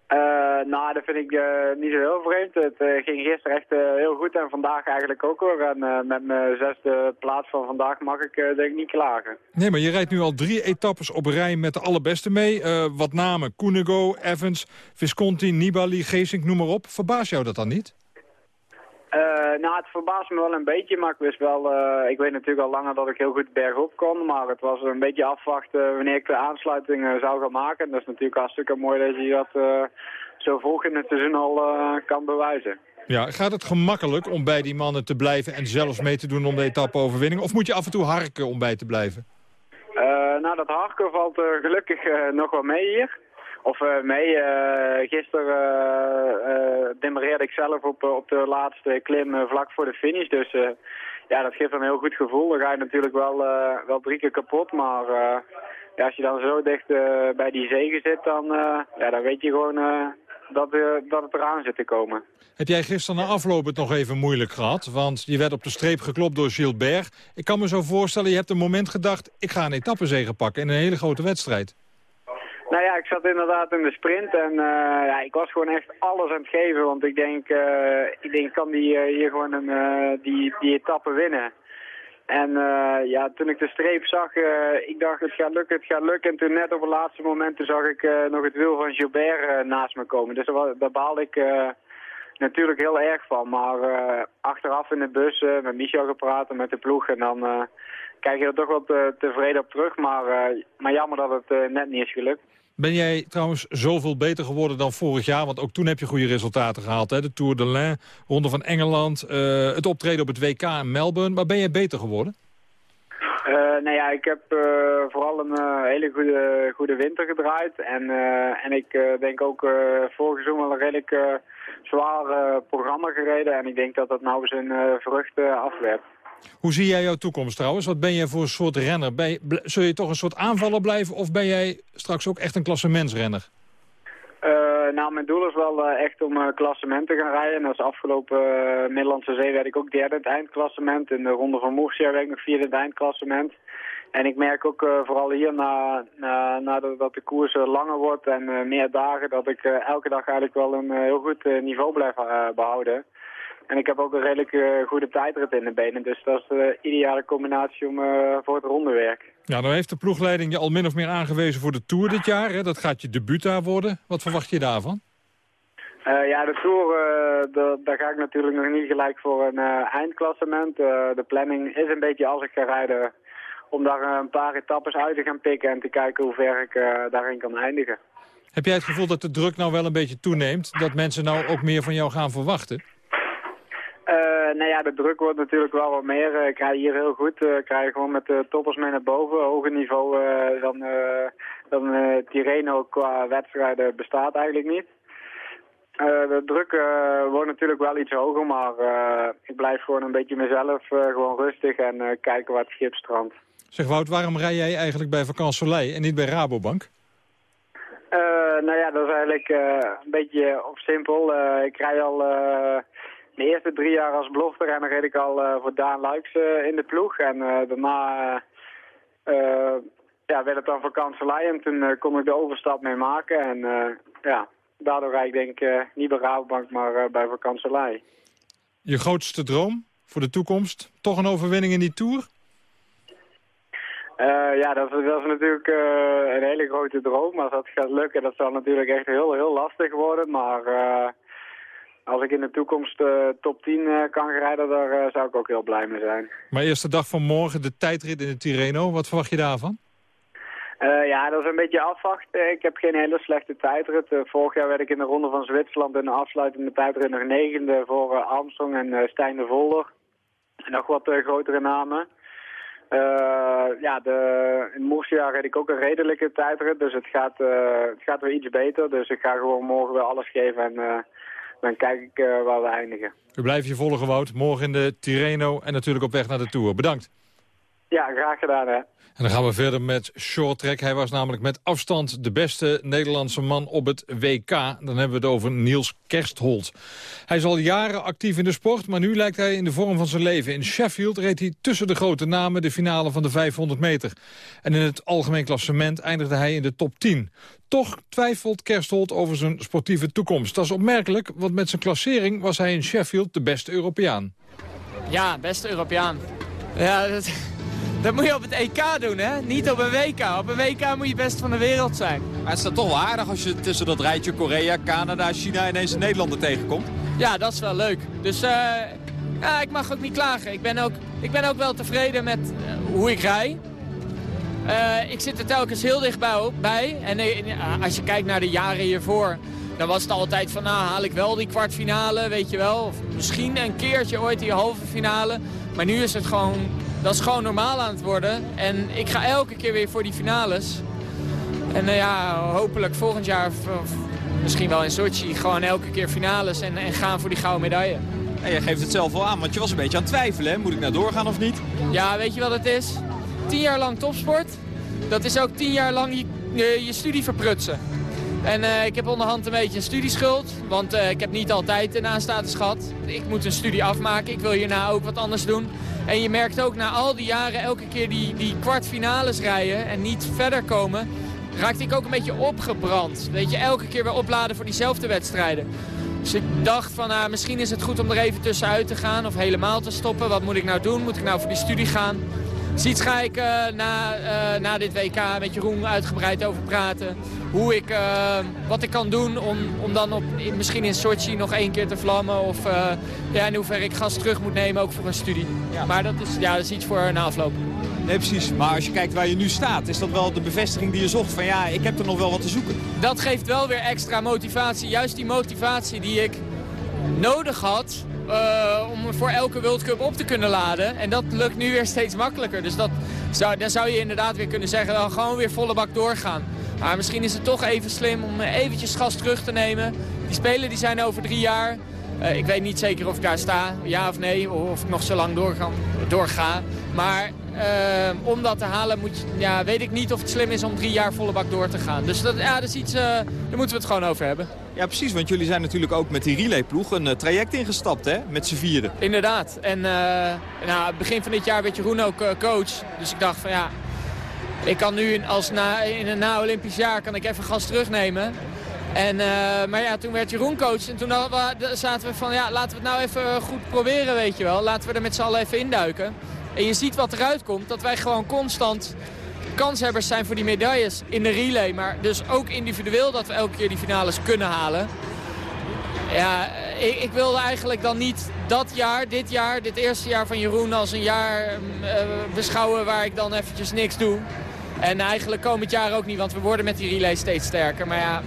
Speaker 16: Eh, nou, dat vind ik eh, niet zo heel vreemd. Het eh, ging gisteren echt heel goed en vandaag eigenlijk ook hoor. En met mijn zesde plaats van vandaag mag ik denk ik niet klagen.
Speaker 5: Nee, maar je rijdt nu al drie etappes op rij met de allerbeste mee. Wat namen, Koenigo, Evans, Visconti, Nibali, Geesink, noem maar op. Verbaast jou dat dan niet?
Speaker 16: Eh, nou, het verbaast me wel een beetje, maar ik wist wel... eh, ik weet natuurlijk al langer dat ik heel goed bergop kon, maar het was een beetje afwachten wanneer ik de aansluiting eh, zou gaan maken. En dat is natuurlijk hartstikke mooi dat je dat zo vroeg in het seizoen al kan bewijzen.
Speaker 5: Ja, gaat het gemakkelijk om bij die mannen te blijven en zelfs mee te doen om de etappe-overwinning? Of moet je af en toe harken om bij te blijven?
Speaker 16: Nou, dat harken valt gelukkig nog wel mee hier. Of eh, mee, eh, gisteren eh, eh, demereerde ik zelf op, eh, op de laatste klim eh, vlak voor de finish. Dus eh, ja, dat geeft een heel goed gevoel. Dan ga je natuurlijk wel, eh, wel drie keer kapot. Maar eh, ja, als je dan zo dicht eh, bij die zegen zit, dan, eh, ja, dan weet je gewoon eh, dat, eh, dat het eraan zit te komen.
Speaker 5: Heb jij gisteren na afloop het nog even moeilijk gehad? Want je werd op de streep geklopt door Gilbert. Ik kan me zo voorstellen, je hebt een moment gedacht... ik ga een etappezege pakken in een hele grote wedstrijd.
Speaker 16: Nou ja, ik zat inderdaad in de sprint en eh, ja, ik was gewoon echt alles aan het geven. Want ik denk, eh, ik denk kan die, eh, hier gewoon een, die, die etappe winnen. En ja, toen ik de streep zag, ik dacht het gaat lukken, het gaat lukken. En toen net op het laatste moment zag ik nog het wiel van Gilbert naast me komen. Dus daar, daar baalde ik natuurlijk heel erg van. Maar achteraf in de bus met Michel gepraat en met de ploeg. En dan kijk je er toch wel te- tevreden op terug. Maar, maar jammer dat het net niet is gelukt.
Speaker 5: Ben jij trouwens zoveel beter geworden dan vorig jaar? Want ook toen heb je goede resultaten gehaald. Hè? De Tour de l'Ain, Ronde van Engeland, eh, het optreden op het WK in Melbourne. Maar ben jij beter geworden?
Speaker 16: Eh, nou ja, ik heb eh, vooral een hele goede, goede winter gedraaid. En, en ik denk ook vorig seizoen wel een redelijk zwaar programma gereden. En ik denk dat dat nou zijn vrucht eh, afwerpt.
Speaker 5: Hoe zie jij jouw toekomst trouwens? Wat ben jij voor een soort renner? Ben je, zul je toch een soort aanvaller blijven of ben jij straks ook echt een klassementsrenner?
Speaker 16: Eh, nou, mijn doel is wel eh, echt om uh, klassement te gaan rijden. En als afgelopen Middellandse Zee werd ik ook derde in het eindklassement. In de Ronde van Murcia werd ik nog vierde in het eindklassement. En ik merk ook vooral hier, na, na, nadat dat de koers langer wordt en meer dagen, dat ik elke dag eigenlijk wel een heel goed niveau blijf behouden. En ik heb ook een redelijk goede tijdrit in de benen. Dus dat is de ideale combinatie om, voor het rondewerk.
Speaker 5: Ja, nou heeft de ploegleiding je al min of meer aangewezen voor de Tour dit jaar. Hè? Dat gaat je debuut daar worden. Wat verwacht je daarvan?
Speaker 16: Uh, ja, de Tour, daar ga ik natuurlijk nog niet gelijk voor een eindklassement. de planning is een beetje als ik ga rijden om daar een paar etappes uit te gaan pikken en te kijken hoe ver ik daarin kan eindigen.
Speaker 5: Heb jij het gevoel dat de druk nou wel een beetje toeneemt? Dat mensen nou ook meer van jou gaan verwachten?
Speaker 16: Uh, nou ja, de druk wordt natuurlijk wel wat meer. Eh, ik rij hier heel goed. Uh, ik rij gewoon met de toppers mee naar boven. Hoger niveau dan, dan Tireno qua wedstrijden bestaat eigenlijk niet. de druk wordt natuurlijk wel iets hoger, maar ik blijf gewoon een beetje mezelf. gewoon rustig en kijken waar het schip strandt.
Speaker 5: Zeg Wout, waarom rij jij eigenlijk bij Vakant Soleil en niet bij Rabobank?
Speaker 16: nou ja, dat is eigenlijk een beetje op simpel. ik rij al de eerste drie jaar als belofterenner reed ik al uh, voor Daan Luiks uh, in de ploeg. En uh, daarna ja, werd het dan vakantielei en toen kon ik de overstap mee maken. En ja, daardoor rijd ik denk ik niet bij Rabobank, maar bij vakantielei.
Speaker 5: Je grootste droom voor de toekomst? Toch een overwinning in die Tour?
Speaker 16: ja, dat, dat, is natuurlijk een hele grote droom. Als dat gaat lukken, dat zal natuurlijk echt heel, heel lastig worden. Maar als ik in de toekomst uh, top 10 uh, kan rijden, daar uh, zou ik ook heel blij mee zijn.
Speaker 5: Maar eerste dag van morgen, de tijdrit in de Tirreno. Wat verwacht je daarvan?
Speaker 16: ja, dat is een beetje afwachten. Ik heb geen hele slechte tijdrit. vorig jaar werd ik in de Ronde van Zwitserland in de afsluitende tijdrit nog negende voor Armstrong en Stijn de Volder. En nog wat grotere namen. ja, de, in Murcia reed ik ook een redelijke tijdrit, dus het gaat, het gaat weer iets beter. Dus ik ga gewoon morgen weer alles geven en dan kijk ik uh, waar we eindigen.
Speaker 5: U blijft je volgen, Wout. Morgen in de Tirreno en natuurlijk op weg naar de Tour. Bedankt.
Speaker 16: Ja, graag gedaan, hè.
Speaker 5: En dan gaan we verder met short track. Hij was namelijk met afstand de beste Nederlandse man op het WK. Dan hebben we het over Niels Kerstholt. Hij is al jaren actief in de sport, maar nu lijkt hij in de vorm van zijn leven. In Sheffield reed hij tussen de grote namen de finale van de 500 meter. En in het algemeen klassement eindigde hij in de top 10. Toch twijfelt Kerstholt over zijn sportieve toekomst. Dat is opmerkelijk, want met zijn klassering was hij in Sheffield de beste Europeaan.
Speaker 17: Ja, beste Europeaan. Ja, dat, dat moet je op het EK doen, hè? Niet op een WK. Op een WK moet je best van de wereld zijn.
Speaker 18: Maar het is toch wel aardig als je tussen dat rijtje Korea, Canada, China ineens een Nederlander tegenkomt?
Speaker 17: Ja, dat is wel leuk. Dus uh, ja, ik mag ook niet klagen. Ik ben ook, ik ben ook wel tevreden met uh, hoe ik rij. Uh, ik zit er telkens heel dichtbij bij. En als je kijkt naar de jaren hiervoor... dan was het altijd van, nou haal ik wel die kwartfinale, weet je wel. Of misschien een keertje ooit die halve finale. Maar nu is het gewoon dat is gewoon normaal aan het worden. En ik ga elke keer weer voor die finales. En uh, ja, hopelijk volgend jaar, of, misschien wel in Sochi, gewoon elke keer finales en, en gaan voor die gouden medaille.
Speaker 18: En je geeft het zelf wel aan, want je was een beetje aan het twijfelen. Hè? Moet ik nou doorgaan of niet?
Speaker 17: Ja, weet je wat het is? Tien jaar lang topsport, dat is ook tien jaar lang je, je, studie verprutsen. En uh, ik heb onderhand een beetje een studieschuld, want uh, ik heb niet altijd een aanstatus gehad. Ik moet een studie afmaken, ik wil hierna ook wat anders doen. En je merkt ook na al die jaren elke keer die, die kwartfinales rijden en niet verder komen... raakte ik ook een beetje opgebrand. Weet je, elke keer weer opladen voor diezelfde wedstrijden. Dus ik dacht van, nou, misschien is het goed om er even tussenuit te gaan of helemaal te stoppen. Wat moet ik nou doen? Moet ik nou voor die studie gaan? Ziet ga ik uh, na, uh, na dit WK met Jeroen uitgebreid over praten. Hoe ik, uh, wat ik kan doen om, om dan op, misschien in Sochi nog één keer te vlammen. Of ja, in hoeverre ik gas terug moet nemen, ook voor een studie. Ja. Maar dat is, ja, dat is iets voor een afloop.
Speaker 18: Nee, precies. Maar als je kijkt waar je nu staat, is dat wel de bevestiging die je zocht? Van ja, ik heb er nog wel wat te zoeken.
Speaker 17: Dat geeft wel weer extra motivatie. Juist die motivatie die ik nodig had uh, om voor elke World Cup op te kunnen laden. En dat lukt nu weer steeds makkelijker. Dus dat zou, dan zou je inderdaad weer kunnen zeggen, dan gewoon weer volle bak doorgaan. Maar misschien is het toch even slim om eventjes gas terug te nemen. Die spelen die zijn over drie jaar. Uh, ik weet niet zeker of ik daar sta, ja of nee, of ik nog zo lang doorga. doorga. Maar eh, om dat te halen moet je, ja, weet ik niet of het slim is om drie jaar volle bak door te gaan. Dus dat, ja, dat is iets, eh, daar moeten we het gewoon over hebben.
Speaker 18: Ja, precies, want jullie zijn natuurlijk ook met die relayploeg een eh, traject ingestapt, hè? Met z'n vieren.
Speaker 17: Inderdaad. En uh, nou, begin van dit jaar werd Jeroen ook coach. Dus ik dacht van ja, ik kan nu als na, in een na-Olympisch jaar kan ik even gas terugnemen. En, maar ja, toen werd Jeroen coach en toen zaten we van ja, laten we het nou even goed proberen, weet je wel. Laten we er met z'n allen even induiken. En je ziet wat eruit komt, dat wij gewoon constant kanshebbers zijn voor die medailles in de relay. Maar dus ook individueel dat we elke keer die finales kunnen halen. Ja, ik, ik, wilde eigenlijk dan niet dat jaar, dit jaar, dit eerste jaar van Jeroen als een jaar uh, beschouwen waar ik dan eventjes niks doe. En eigenlijk komend jaar ook niet, want we worden met die relay steeds sterker. Maar ja,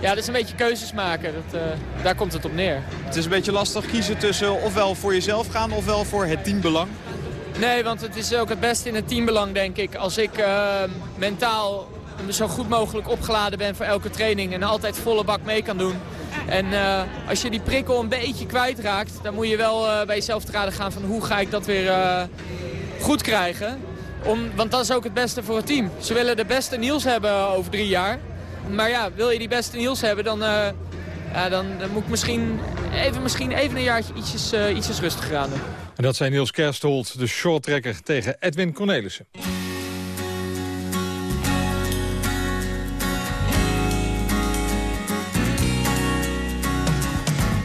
Speaker 17: ja dat is een beetje keuzes maken. Dat, uh, daar komt het op neer.
Speaker 18: Het is een beetje lastig kiezen tussen ofwel voor jezelf gaan ofwel voor het teambelang.
Speaker 17: Nee, want het is ook het beste in het teambelang, denk ik. Als ik uh, mentaal zo goed mogelijk opgeladen ben voor elke training... en altijd volle bak mee kan doen. En uh, als je die prikkel een beetje kwijtraakt... dan moet je wel uh, bij jezelf te raden gaan van hoe ga ik dat weer goed krijgen. Om, want dat is ook het beste voor het team. Ze willen de beste Niels hebben over drie jaar. Maar ja, wil je die beste Niels hebben, dan, ja, dan, moet ik misschien even, misschien even een jaartje ietsjes, ietsjes rustiger aan doen.
Speaker 5: En dat zijn Niels Kersthold, de shorttrekker tegen Edwin Cornelissen.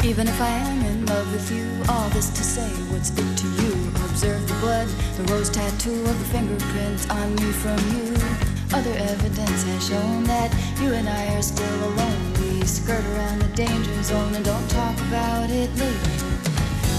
Speaker 13: Even if I am in love with you, all this to say, what's it to you? Observe the blood, the rose tattoo of the fingerprint on me from you. Other evidence has shown that you and I are still alone. We skirt around the danger zone and don't talk about it later.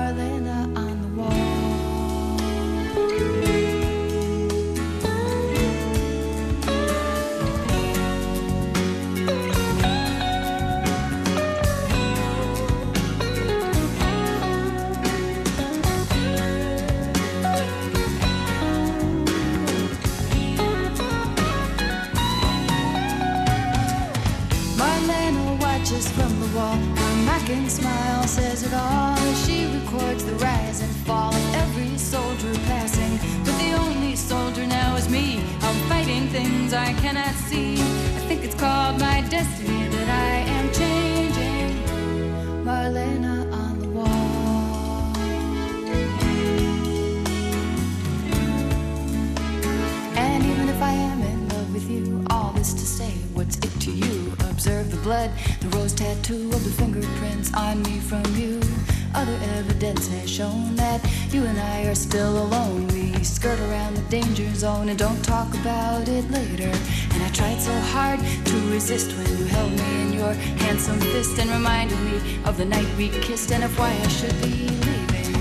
Speaker 13: Marlena and don't talk about it later. And I tried so hard to resist when you held me in your handsome fist and reminded me of the night we kissed and of why I should be leaving.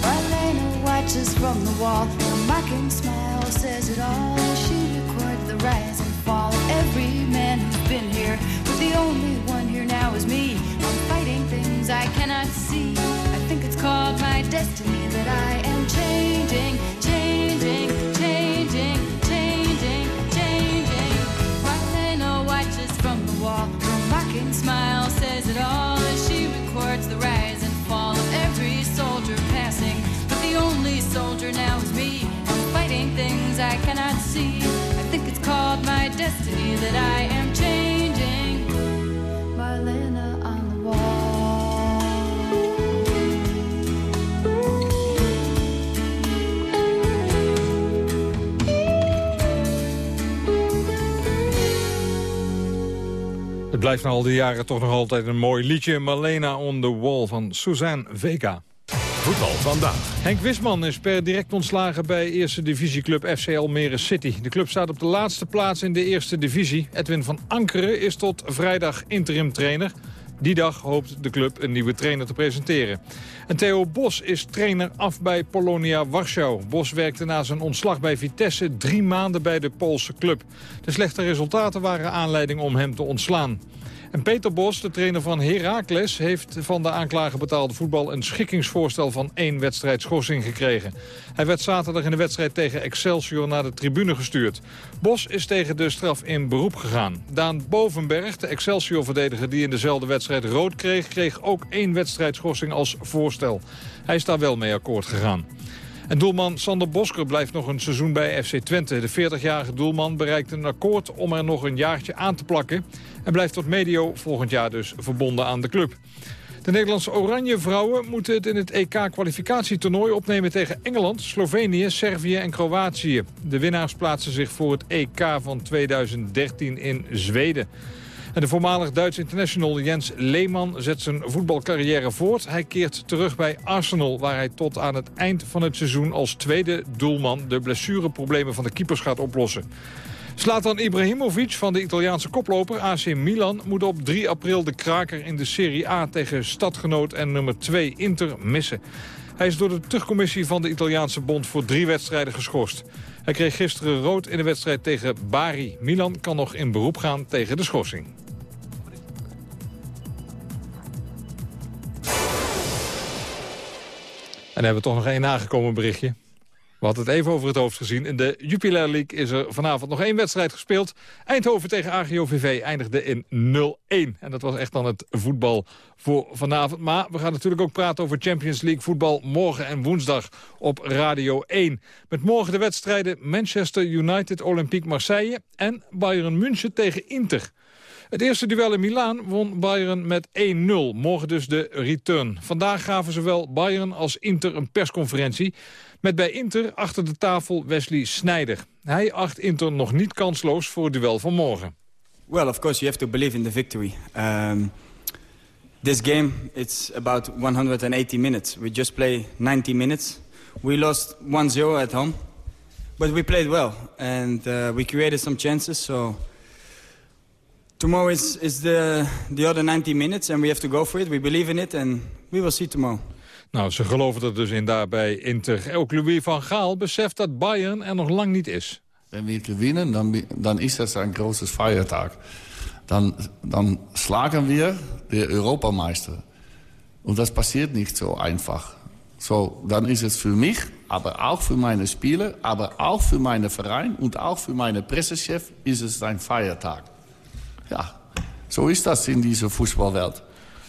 Speaker 13: Marlena watches from the wall. Her mocking smile says it all. She records the rise and fall of every man who's been here. But the only one here now is me. I'm fighting things I cannot see. I think it's called my destiny soldier now is me. I'm fighting things I cannot see. I think it's called my destiny that I am changing. Marlena on the wall.
Speaker 5: Het blijft na al die jaren toch nog altijd een mooi liedje. Malena on the Wall van Suzanne Vega.
Speaker 4: Vandaag.
Speaker 5: Henk Wisman is per direct ontslagen bij eerste divisieclub FC Almere City. De club staat op de laatste plaats in de eerste divisie. Edwin van Ankeren is tot vrijdag interim trainer. Die dag hoopt de club een nieuwe trainer te presenteren. En Theo Bos is trainer af bij Polonia Warschau. Bos werkte na zijn ontslag bij Vitesse drie maanden bij de Poolse club. De slechte resultaten waren aanleiding om hem te ontslaan. En Peter Bos, de trainer van Heracles, heeft van de aanklager betaalde voetbal een schikkingsvoorstel van één wedstrijd schorsing gekregen. Hij werd zaterdag in de wedstrijd tegen Excelsior naar de tribune gestuurd. Bos is tegen de straf in beroep gegaan. Daan Bovenberg, de Excelsior-verdediger die in dezelfde wedstrijd rood kreeg, kreeg ook één wedstrijd schorsing als voorstel. Hij is daar wel mee akkoord gegaan. Doelman Sander Bosker blijft nog een seizoen bij FC Twente. De 40-jarige doelman bereikt een akkoord om er nog een jaartje aan te plakken. En blijft tot medio volgend jaar dus verbonden aan de club. De Nederlandse Oranje vrouwen moeten het in het EK-kwalificatietoernooi opnemen tegen Engeland, Slovenië, Servië en Kroatië. De winnaars plaatsen zich voor het EK van 2013 in Zweden. En de voormalig Duits international Jens Leeman zet zijn voetbalcarrière voort. Hij keert terug bij Arsenal, waar hij tot aan het eind van het seizoen als tweede doelman de blessureproblemen van de keepers gaat oplossen. Slatan Ibrahimovic van de Italiaanse koploper AC Milan moet op 3 april de kraker in de Serie A tegen stadgenoot en nummer 2 Inter missen. Hij is door de terugcommissie van de Italiaanse bond voor drie wedstrijden geschorst. Hij kreeg gisteren rood in de wedstrijd tegen Bari. Milan kan nog in beroep gaan tegen de schorsing. En dan hebben we toch nog één nagekomen berichtje. We hadden het even over het hoofd gezien. In de Jupiler League is er vanavond nog één wedstrijd gespeeld. Eindhoven tegen AGOVV eindigde in 0-1. En dat was echt dan het voetbal voor vanavond. Maar we gaan natuurlijk ook praten over Champions League voetbal morgen en woensdag op Radio 1. Met morgen de wedstrijden Manchester United Olympique Marseille en Bayern München tegen Inter. Het eerste duel in Milaan won Bayern met 1-0. Morgen dus de return. Vandaag gaven zowel Bayern als Inter een persconferentie. Met bij Inter achter de tafel Wesley Sneijder. Hij acht Inter nog niet kansloos voor het duel van morgen.
Speaker 19: Well, of course, you have to believe in the victory. Um, this game, it's about 180 minutes. We just play 90 minutes. We lost 1-0 at home. But we played well. And uh, we created some chances, so... Tomorrow is, is the, the other 90 minutes and we have to go for it. We believe in it and we will see tomorrow.
Speaker 5: Nou, ze geloven er dus in daarbij Inter. Ook Louis van Gaal beseft dat Bayern er nog lang niet is.
Speaker 9: Wenn wir gewinnen, dann, dann ist das ein großes Feiertag. Dann, dann schlagen wir den Europameister. Und das passiert nicht so einfach. So, dann ist es für mich, aber auch für meine Spieler, aber auch für meinen Verein und auch für meinen Pressechef ist es ein Feiertag. Ja, zo is dat in deze voetbalwelt.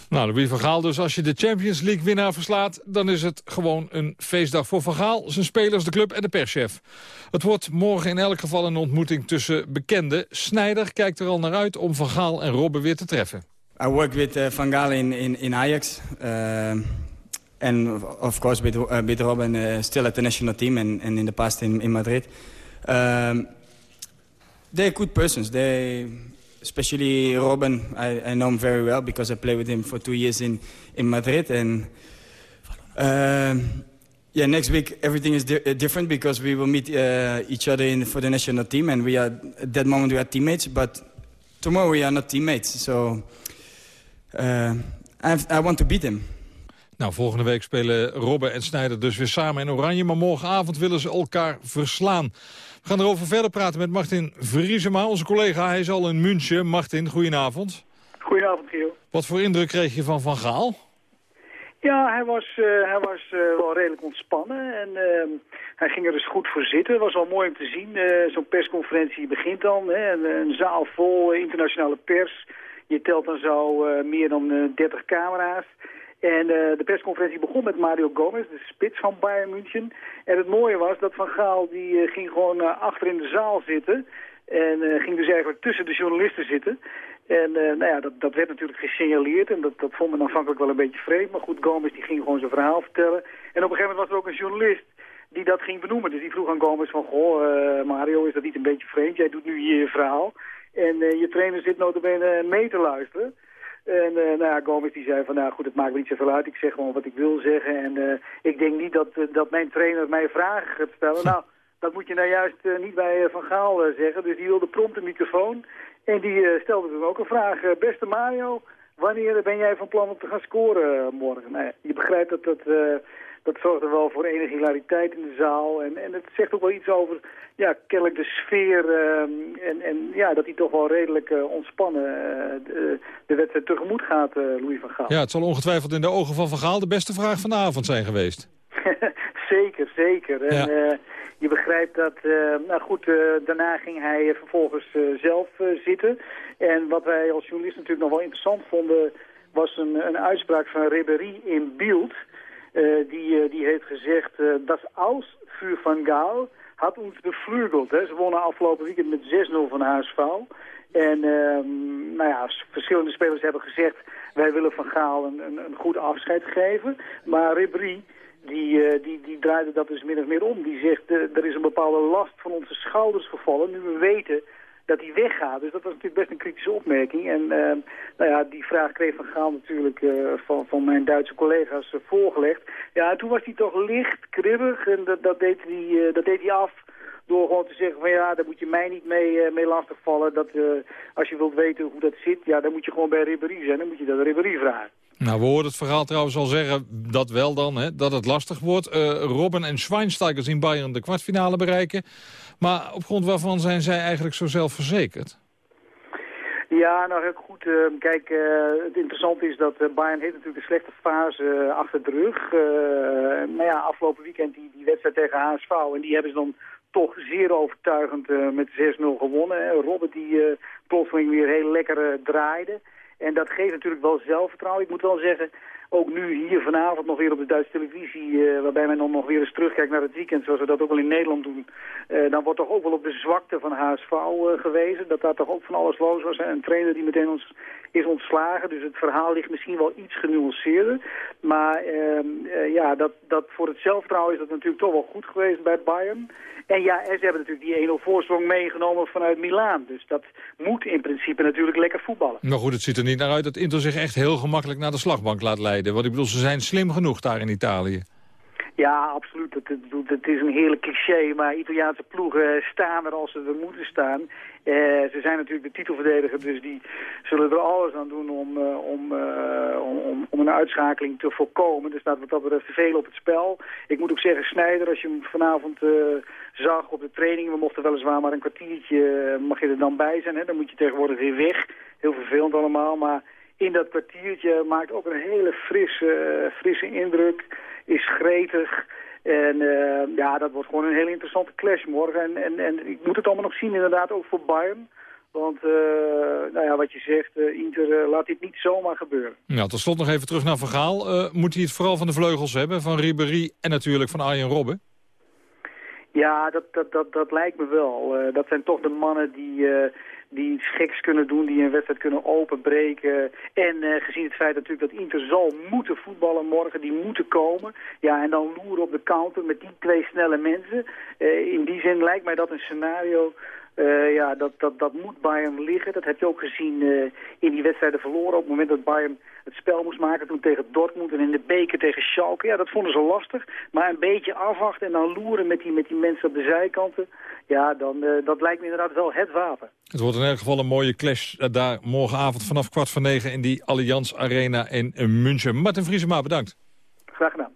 Speaker 5: Nou, Louis van Gaal dus. Als je de Champions League winnaar verslaat... dan is het gewoon een feestdag voor Van Gaal, zijn spelers, de club en de perschef. Het wordt morgen in elk geval een ontmoeting tussen bekenden. Snijder kijkt er al naar uit om Van Gaal en Robben weer te treffen.
Speaker 19: I worked with uh, Van Gaal in, in, in Ajax. Uh, and of course with, uh, with Robin uh, still at the national team and, and in the past in, in Madrid. Um, they're good persons. They especially Robin, I, I know him very well because I played with him for two years in, in Madrid. And um, yeah, next week everything is di different because we will meet uh, each other in, for the national team. And we are, at that moment we are teammates, but tomorrow we are not teammates. So uh, I want to beat him.
Speaker 5: Nou, volgende week spelen Robben en Snijder dus weer samen in Oranje. Maar morgenavond willen ze elkaar verslaan. We gaan erover verder praten met Martin Vriesema, onze collega. Hij is al in München. Martin, goedenavond.
Speaker 20: Goedenavond, Giel.
Speaker 5: Wat voor indruk kreeg je van Van Gaal?
Speaker 20: Ja, hij was, uh, hij was uh, wel redelijk ontspannen en uh, hij ging er dus goed voor zitten. Het was wel mooi om te zien. Zo'n persconferentie begint dan, hè, een, een, zaal vol internationale pers. Je telt dan zo meer dan 30 camera's. En uh, de persconferentie begon met Mario Gomez, de spits van Bayern München. En het mooie was dat Van Gaal die uh, ging gewoon uh, achter in de zaal zitten. En ging dus eigenlijk tussen de journalisten zitten. En nou ja, dat, dat werd natuurlijk gesignaleerd. En dat, dat vond men aanvankelijk wel een beetje vreemd. Maar goed, Gomez die ging gewoon zijn verhaal vertellen. En op een gegeven moment was er ook een journalist die dat ging benoemen. Dus die vroeg aan Gomez van, goh Mario, is dat niet een beetje vreemd? Jij doet nu hier je verhaal. En eh, je trainer zit notabene mee te luisteren. En eh, nou Gomez die zei van, nou goed, het maakt me niet zoveel uit. Ik zeg gewoon wat ik wil zeggen. En eh, ik denk niet dat, eh, dat mijn trainer mij vragen gaat stellen. Nou, dat moet je nou juist niet bij Van Gaal zeggen. Dus die wilde prompt een microfoon. En die stelde toen ook een vraag. Beste Mario, wanneer ben jij van plan om te gaan scoren morgen? Nou je begrijpt dat dat... eh, dat zorgde wel voor enige hilariteit in de zaal. En, en het zegt ook wel iets over, ja, kennelijk de sfeer. ehm, en, en ja, dat hij toch wel redelijk eh, ontspannen eh, de, de wedstrijd tegemoet gaat, eh, Louis van Gaal.
Speaker 5: Ja, het zal ongetwijfeld in de ogen van Van Gaal de beste vraag van de avond zijn geweest.
Speaker 20: zeker, zeker. En eh, je begrijpt dat, eh, nou goed, eh, daarna ging hij eh, vervolgens eh, zelf eh, zitten. En wat wij als journalist natuurlijk nog wel interessant vonden, was een, een uitspraak van Ribéry in Bild. Eh, die, eh, die heeft gezegd, eh, dat aus für Van Gaal had ons bevleugeld. Ze wonnen afgelopen weekend met 6-0 van HSV. En ehm, nou ja, verschillende spelers hebben gezegd... wij willen Van Gaal een, een, goed afscheid geven. Maar Ribéry, die, die, die draaide dat dus min of meer om. Die zegt, er is een bepaalde last van onze schouders gevallen... nu we weten dat hij weggaat. Dus dat was natuurlijk best een kritische opmerking. En ehm, nou ja, die vraag kreeg Van Gaal natuurlijk eh, van, van mijn Duitse collega's eh, voorgelegd. Ja, en toen was hij toch licht kribbig en dat, dat, deed hij, eh, dat deed hij af door gewoon te zeggen van ja, daar moet je mij niet mee, mee lastigvallen. Dat, als je wilt weten hoe dat zit, ja, dan moet je gewoon bij Ribéry zijn. Dan moet je dat Ribéry vragen.
Speaker 5: Nou, we hoorden het verhaal trouwens al zeggen, dat wel dan, hè, dat het lastig wordt. Eh, Robben en Schweinsteiger zien Bayern de kwartfinale bereiken. Maar op grond waarvan zijn zij eigenlijk zo zelfverzekerd?
Speaker 20: Ja, nou heel goed. eh, kijk, eh, het interessante is dat Bayern heeft natuurlijk een slechte fase achter de rug. Uh, nou ja, afgelopen weekend die, die wedstrijd tegen HSV. En die hebben ze dan toch zeer overtuigend met 6-0 gewonnen. Hè. Die plotseling weer heel lekker draaide. En dat geeft natuurlijk wel zelfvertrouwen. Ik moet wel zeggen, ook nu hier vanavond nog weer op de Duitse televisie... eh, waarbij men dan nog weer eens terugkijkt naar het weekend... zoals we dat ook wel in Nederland doen... eh, dan wordt toch ook wel op de zwakte van HSV eh, gewezen. Dat daar toch ook van alles los was. Een trainer die meteen ons is ontslagen. Dus het verhaal ligt misschien wel iets genuanceerder. Maar ehm, eh, ja, dat, dat voor het zelfvertrouwen is dat natuurlijk toch wel goed geweest bij Bayern. En ja, en ze hebben natuurlijk die 1-0 voorsprong meegenomen vanuit Milaan. Dus dat moet in principe natuurlijk lekker voetballen.
Speaker 5: Maar goed, het ziet er niet naar uit dat Inter zich echt heel gemakkelijk naar de slagbank laat leiden. Want ik bedoel, ze zijn slim genoeg daar in Italië.
Speaker 20: Ja, absoluut. Het, het, het is een heerlijk cliché, maar Italiaanse ploegen staan er als ze er moeten staan. Eh, ze zijn natuurlijk de titelverdediger, dus die zullen er alles aan doen om, eh, om, eh, om, om, om een uitschakeling te voorkomen. Er staat wat dat betreft veel op het spel. Ik moet ook zeggen, Snijder, als je hem vanavond zag op de training, we mochten weliswaar maar een kwartiertje, eh, mag je er dan bij zijn. Hè? Dan moet je tegenwoordig weer weg. Heel vervelend allemaal, maar in dat kwartiertje maakt ook een hele frisse, eh, frisse indruk. Is gretig. En eh, ja, dat wordt gewoon een hele interessante clash morgen. En, en, en ik moet het allemaal nog zien inderdaad ook voor Bayern. Want, nou ja, wat je zegt, Inter laat dit niet zomaar gebeuren.
Speaker 5: Nou, tot slot nog even terug naar Vergaal. Uh, moet hij het vooral van de vleugels hebben? Van Ribéry en natuurlijk van Arjen Robben?
Speaker 20: Ja, dat, dat, dat, dat lijkt me wel. Uh, dat zijn toch de mannen die, uh, die geks kunnen doen, die een wedstrijd kunnen openbreken. En uh, gezien het feit natuurlijk dat Inter zal moeten voetballen morgen, die moeten komen. Ja, en dan loeren op de counter met die twee snelle mensen. In die zin lijkt mij dat een scenario uh, ja, dat, dat, dat moet Bayern liggen. Dat heb je ook gezien uh, in die wedstrijden verloren. Op het moment dat Bayern het spel moest maken toen tegen Dortmund en in de beker tegen Schalke. Ja, dat vonden ze lastig. Maar een beetje afwachten en dan loeren met die, met die mensen op de zijkanten. Ja, dan, uh, dat lijkt me inderdaad wel het wapen.
Speaker 5: Het wordt in elk geval een mooie clash daar morgenavond vanaf kwart voor negen in die Allianz Arena in München. Martin Vriesema, bedankt.
Speaker 20: Graag gedaan.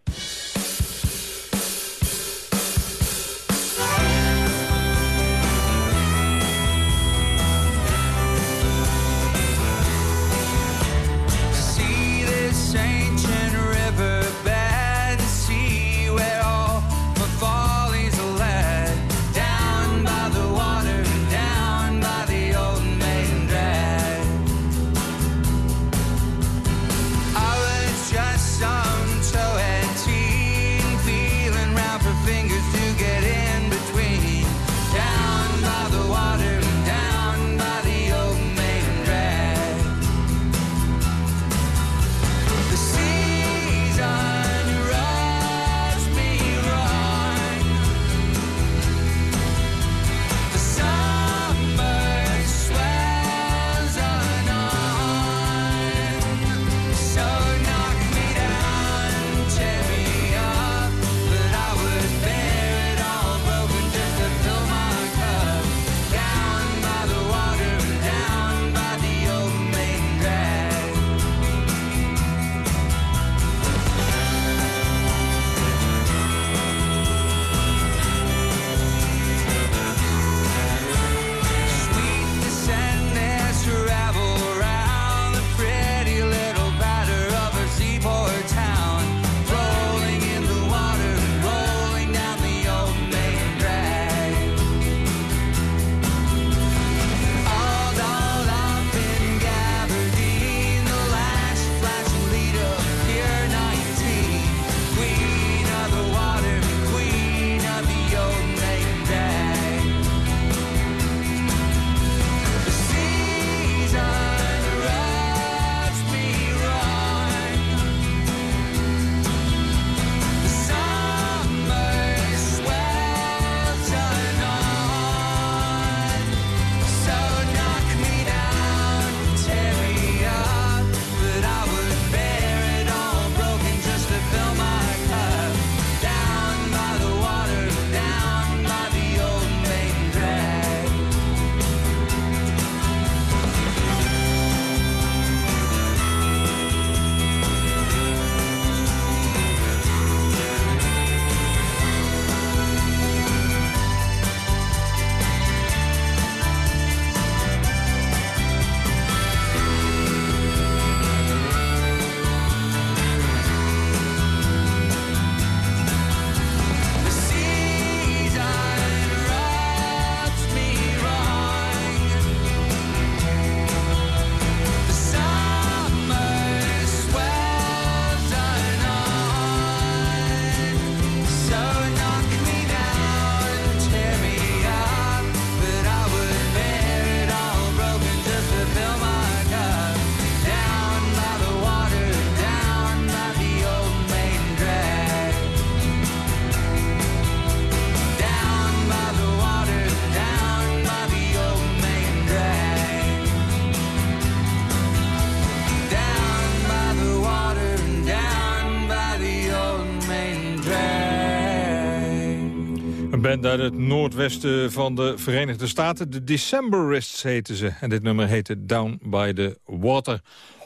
Speaker 5: Uit het noordwesten van de Verenigde Staten. De Decemberists heten ze. En dit nummer heette Down by the Water.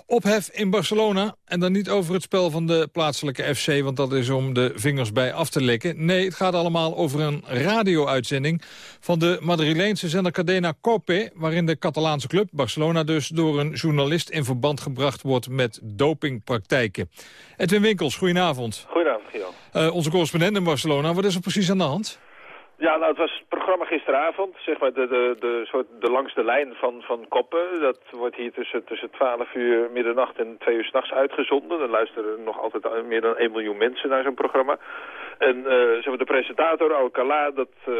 Speaker 5: Ophef in Barcelona. En dan niet over het spel van de plaatselijke FC... want dat is om de vingers bij af te likken. Nee, het gaat allemaal over een radio-uitzending... van de Madrileense zender Cadena Cope... waarin de Catalaanse club, Barcelona dus... door een journalist in verband gebracht wordt met dopingpraktijken. Edwin Winkels, goedenavond.
Speaker 21: Goedenavond, Giel.
Speaker 5: Uh, onze correspondent in Barcelona. Wat is er precies aan de hand?
Speaker 21: Ja, nou, het was het programma gisteravond, zeg maar de, de, de, soort, de langste lijn van, van Koppen. Dat wordt hier tussen, tussen 12 uur middernacht en 2 uur s'nachts uitgezonden. Dan luisteren nog altijd meer dan 1 miljoen mensen naar zo'n programma. En uh, zeg maar, de presentator, Alcala, dat, uh,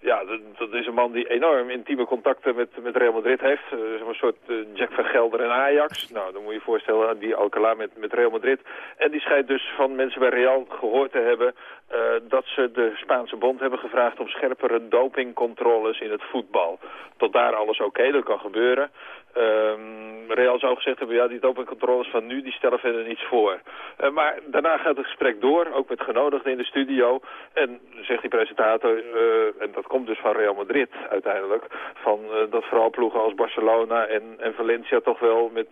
Speaker 21: ja, dat, is een man die enorm intieme contacten met, met Real Madrid heeft. Uh, zeg maar een soort Jack van Gelder en Ajax. Nou, dan moet je je voorstellen, die Alcala met, met Real Madrid. En die schijnt dus van mensen bij Real gehoord te hebben... dat ze de Spaanse bond hebben gevraagd om scherpere dopingcontroles in het voetbal. Tot daar alles oké, dat kan gebeuren. Um, Real zou gezegd hebben, ja, die dopingcontroles van nu, die stellen verder niets voor. Uh, maar daarna gaat het gesprek door, ook met genodigden in de studio. En zegt die presentator, uh, en dat komt dus van Real Madrid uiteindelijk... van uh, dat vooral ploegen als Barcelona en, en Valencia toch wel met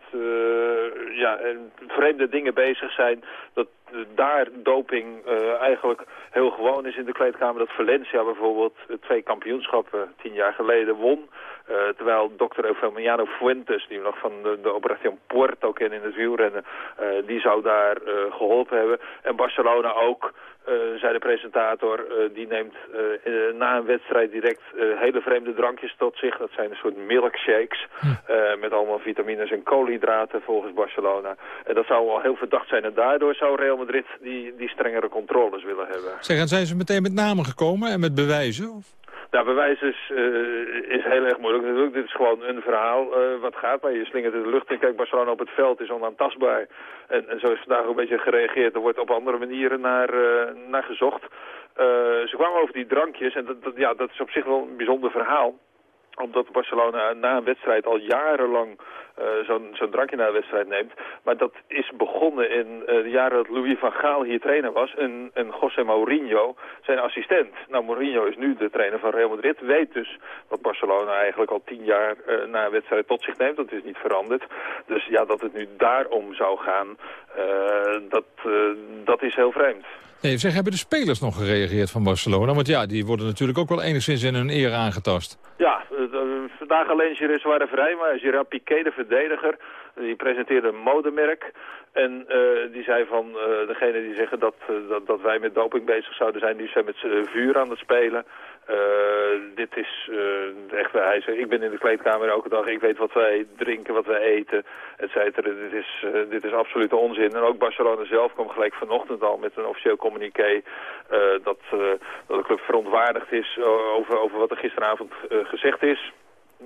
Speaker 21: ja, vreemde dingen bezig zijn... dat daar doping eigenlijk heel gewoon is in de kleedkamer. Dat Valencia bijvoorbeeld twee kampioenschappen tien jaar geleden won... Uh, terwijl dokter Eufemiano Fuentes, die we nog van de, de Operation Puerto kennen in het wielrennen, uh, die zou daar uh, geholpen hebben. En Barcelona ook, zei de presentator, die neemt na een wedstrijd direct hele vreemde drankjes tot zich. Dat zijn een soort milkshakes met allemaal vitamines en koolhydraten volgens Barcelona. En dat zou wel heel verdacht zijn. En daardoor zou Real Madrid die, die strengere controles willen hebben.
Speaker 5: Zeg, en zijn ze meteen met namen gekomen en met bewijzen? Of?
Speaker 21: Nou, bewijs is, uh, is heel erg moeilijk natuurlijk. Dit is gewoon een verhaal uh, wat gaat, maar je slingert in de lucht en kijk, Barcelona op het veld is onaantastbaar. En, en zo is vandaag ook een beetje gereageerd. Er wordt op andere manieren naar, uh, naar gezocht. ze kwamen over die drankjes en dat, dat, ja, dat is op zich wel een bijzonder verhaal omdat Barcelona na een wedstrijd al jarenlang uh, zo'n zo drankje na de wedstrijd neemt. Maar dat is begonnen in uh, de jaren dat Louis van Gaal hier trainer was. En, en José Mourinho, zijn assistent. Nou, Mourinho is nu de trainer van Real Madrid. Weet dus wat Barcelona eigenlijk al tien jaar uh, na een wedstrijd tot zich neemt. Dat is niet veranderd. Dus ja, dat het nu daarom zou gaan, dat, dat is heel vreemd.
Speaker 5: Nee, zeg, hebben de spelers nog gereageerd van Barcelona? Want ja, die worden natuurlijk ook wel enigszins in hun eer aangetast.
Speaker 21: Ja, vandaag alleen Gerard vrij, maar Gerard Piqué, de verdediger, die presenteerde een modemerk. En uh, die zei van, uh, degene die zeggen dat, dat, dat, wij met doping bezig zouden zijn, die zijn met vuur aan het spelen. Dit is echt, hij zei, ik ben in de kleedkamer elke dag, ik weet wat wij drinken, wat wij eten, et cetera. Dit is, dit is absolute onzin. En ook Barcelona zelf kwam gelijk vanochtend al met een officieel communiqué dat, dat de club verontwaardigd is over, over wat er gisteravond gezegd is.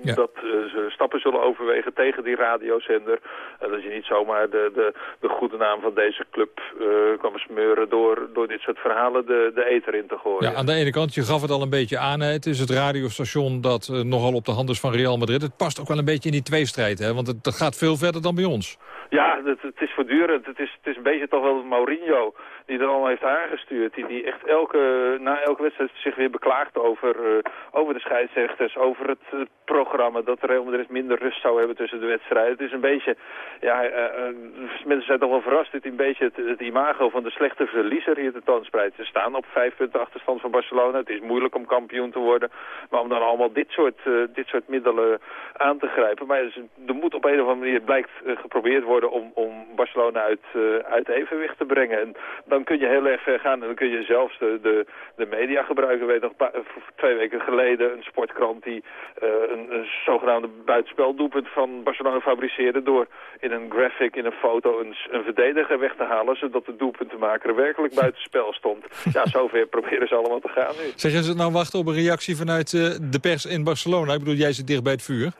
Speaker 21: Ja. Dat uh, ze stappen zullen overwegen tegen die radiozender. En dat je niet zomaar de, de, de goede naam van deze club uh, kan smeuren door, door dit soort verhalen de, de eter in te gooien.
Speaker 5: Ja, aan de ene kant, je gaf het al een beetje aan. Het is het radiostation dat uh, nogal op de hand is van Real Madrid. Het past ook wel een beetje in die tweestrijd, hè? want het, het gaat veel verder dan bij ons.
Speaker 21: Ja, het, het is voortdurend. Het is, het is een beetje toch wel Mourinho die er allemaal heeft aangestuurd. Die, die echt elke, na elke wedstrijd zich weer beklaagt over, uh, over de scheidsrechters, over het uh, programma, dat Real Madrid minder rust zou hebben tussen de wedstrijden. Het is een beetje, ja, uh, mensen zijn toch wel verrast hij een beetje het, imago van de slechte verliezer hier tentoonspreidt. Ze staan op vijf punten achterstand van Barcelona. Het is moeilijk om kampioen te worden, maar om dan allemaal dit soort, dit soort middelen aan te grijpen. Maar er moet op een of andere manier, blijkt geprobeerd worden om, om Barcelona uit, uit evenwicht te brengen. En dan kun je heel erg ver gaan. En dan kun je zelfs de, de, de media gebruiken. Weet nog, twee weken geleden een sportkrant die uh, een, een zogenaamde buitenspeldoelpunt van Barcelona fabriceerde... door in een graphic, in een foto, een, een verdediger weg te halen... zodat de doelpuntenmaker werkelijk buitenspel stond. Ja, zover proberen ze allemaal te gaan nu.
Speaker 5: Zeg je ze nou wachten op een reactie vanuit uh, de pers in Barcelona? Ik bedoel, jij zit dicht bij het vuur.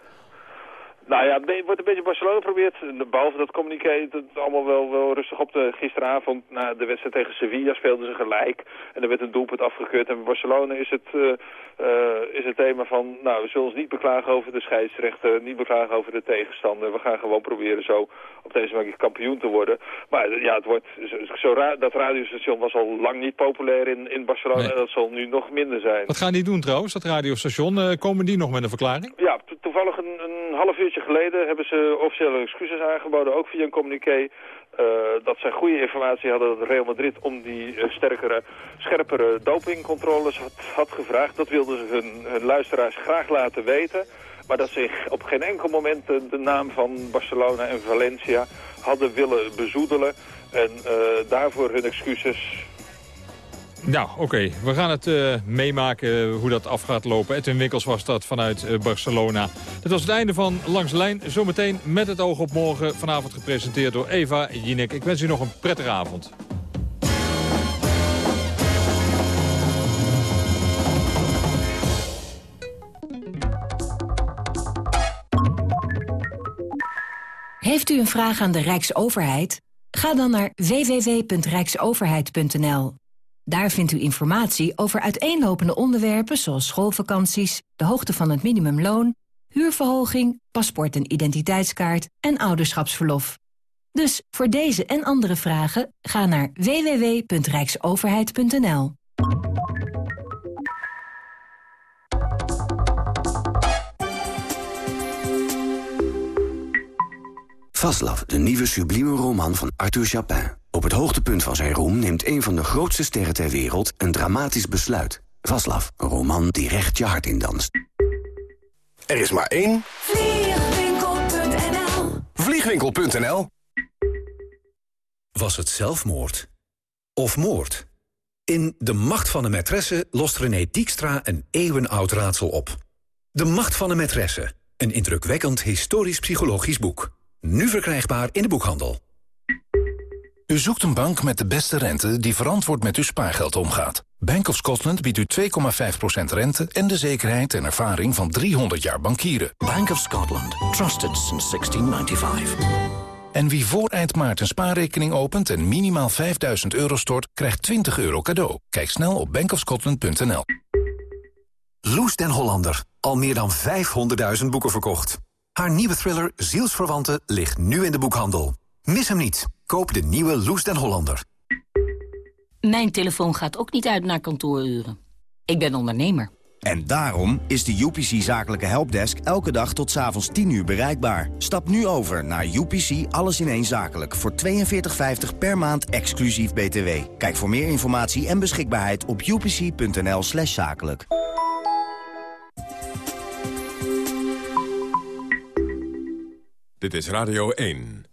Speaker 21: Nou ja, nee, het wordt een beetje Barcelona geprobeerd. Behalve dat communiqué, het allemaal wel, wel rustig op de gisteravond. Na de wedstrijd tegen Sevilla speelden ze gelijk. En er werd een doelpunt afgekeurd. En bij Barcelona is het, uh, uh, is het thema van... Nou, we zullen ons niet beklagen over de scheidsrechter. Niet beklagen over de tegenstander. We gaan gewoon proberen zo op deze manier kampioen te worden. Maar ja, het wordt, zo ra dat radiostation was al lang niet populair in, in Barcelona.
Speaker 5: Nee.
Speaker 21: En dat zal nu nog minder zijn.
Speaker 5: Wat gaan die doen trouwens, dat radiostation? Uh, komen die nog met een verklaring?
Speaker 21: Ja, to toevallig een, een half uurtje geleden hebben ze officiële excuses aangeboden, ook via een communiqué. Uh, dat zij goede informatie hadden dat Real Madrid om die uh, sterkere, scherpere dopingcontroles had, gevraagd. Dat wilden ze hun, luisteraars graag laten weten. Maar dat ze op geen enkel moment de, de naam van Barcelona en Valencia hadden willen bezoedelen. En uh, daarvoor hun excuses
Speaker 5: nou, oké. We gaan het uh, meemaken hoe dat af gaat lopen. Edwin Winkels was dat vanuit uh, Barcelona. Dit was het einde van Langs de Lijn. Zometeen met het oog op morgen. Vanavond gepresenteerd door Eva Jinek. Ik wens u nog een prettige avond.
Speaker 22: Heeft u een vraag aan de Rijksoverheid? Ga dan naar www.rijksoverheid.nl. Daar vindt u informatie over uiteenlopende onderwerpen zoals schoolvakanties, de hoogte van het minimumloon, huurverhoging, paspoort en identiteitskaart en ouderschapsverlof. Dus voor deze en andere vragen ga naar www.rijksoverheid.nl.
Speaker 23: Vaslav, de nieuwe sublieme roman van Arthur Chapin. Op het hoogtepunt van zijn roem neemt een van de grootste sterren ter wereld een dramatisch besluit. Vaslav, een roman die recht je hart in danst.
Speaker 24: Er is maar één.
Speaker 22: Vliegwinkel.nl
Speaker 24: Vliegwinkel.nl
Speaker 25: Was het zelfmoord? Of moord? In De Macht van de Maîtresse lost René Diekstra een eeuwenoud raadsel op. De Macht van de Maîtresse. Een indrukwekkend historisch-psychologisch boek. Nu verkrijgbaar in de boekhandel.
Speaker 26: U zoekt een bank met de beste rente die verantwoord met uw spaargeld omgaat. Bank of Scotland biedt u 2,5% rente en de zekerheid en ervaring van 300 jaar bankieren.
Speaker 23: Bank of Scotland. Trusted since 1695.
Speaker 26: En wie voor eind maart een spaarrekening opent en minimaal 5000 euro stort, krijgt 20 euro cadeau. Kijk snel op bankofscotland.nl.
Speaker 25: Loes den Hollander. Al meer dan 500.000 boeken verkocht. Haar nieuwe thriller Zielsverwanten ligt nu in de boekhandel. Mis hem niet. Koop de nieuwe Loes den Hollander.
Speaker 27: Mijn telefoon gaat ook niet uit naar kantooruren. Ik ben ondernemer.
Speaker 28: En daarom is de UPC Zakelijke Helpdesk elke dag tot 's avonds 10 uur bereikbaar. Stap nu over naar UPC Alles in één Zakelijk voor 42,50 per maand exclusief BTW. Kijk voor meer informatie en beschikbaarheid op upc.nl slash zakelijk.
Speaker 4: Dit is Radio 1.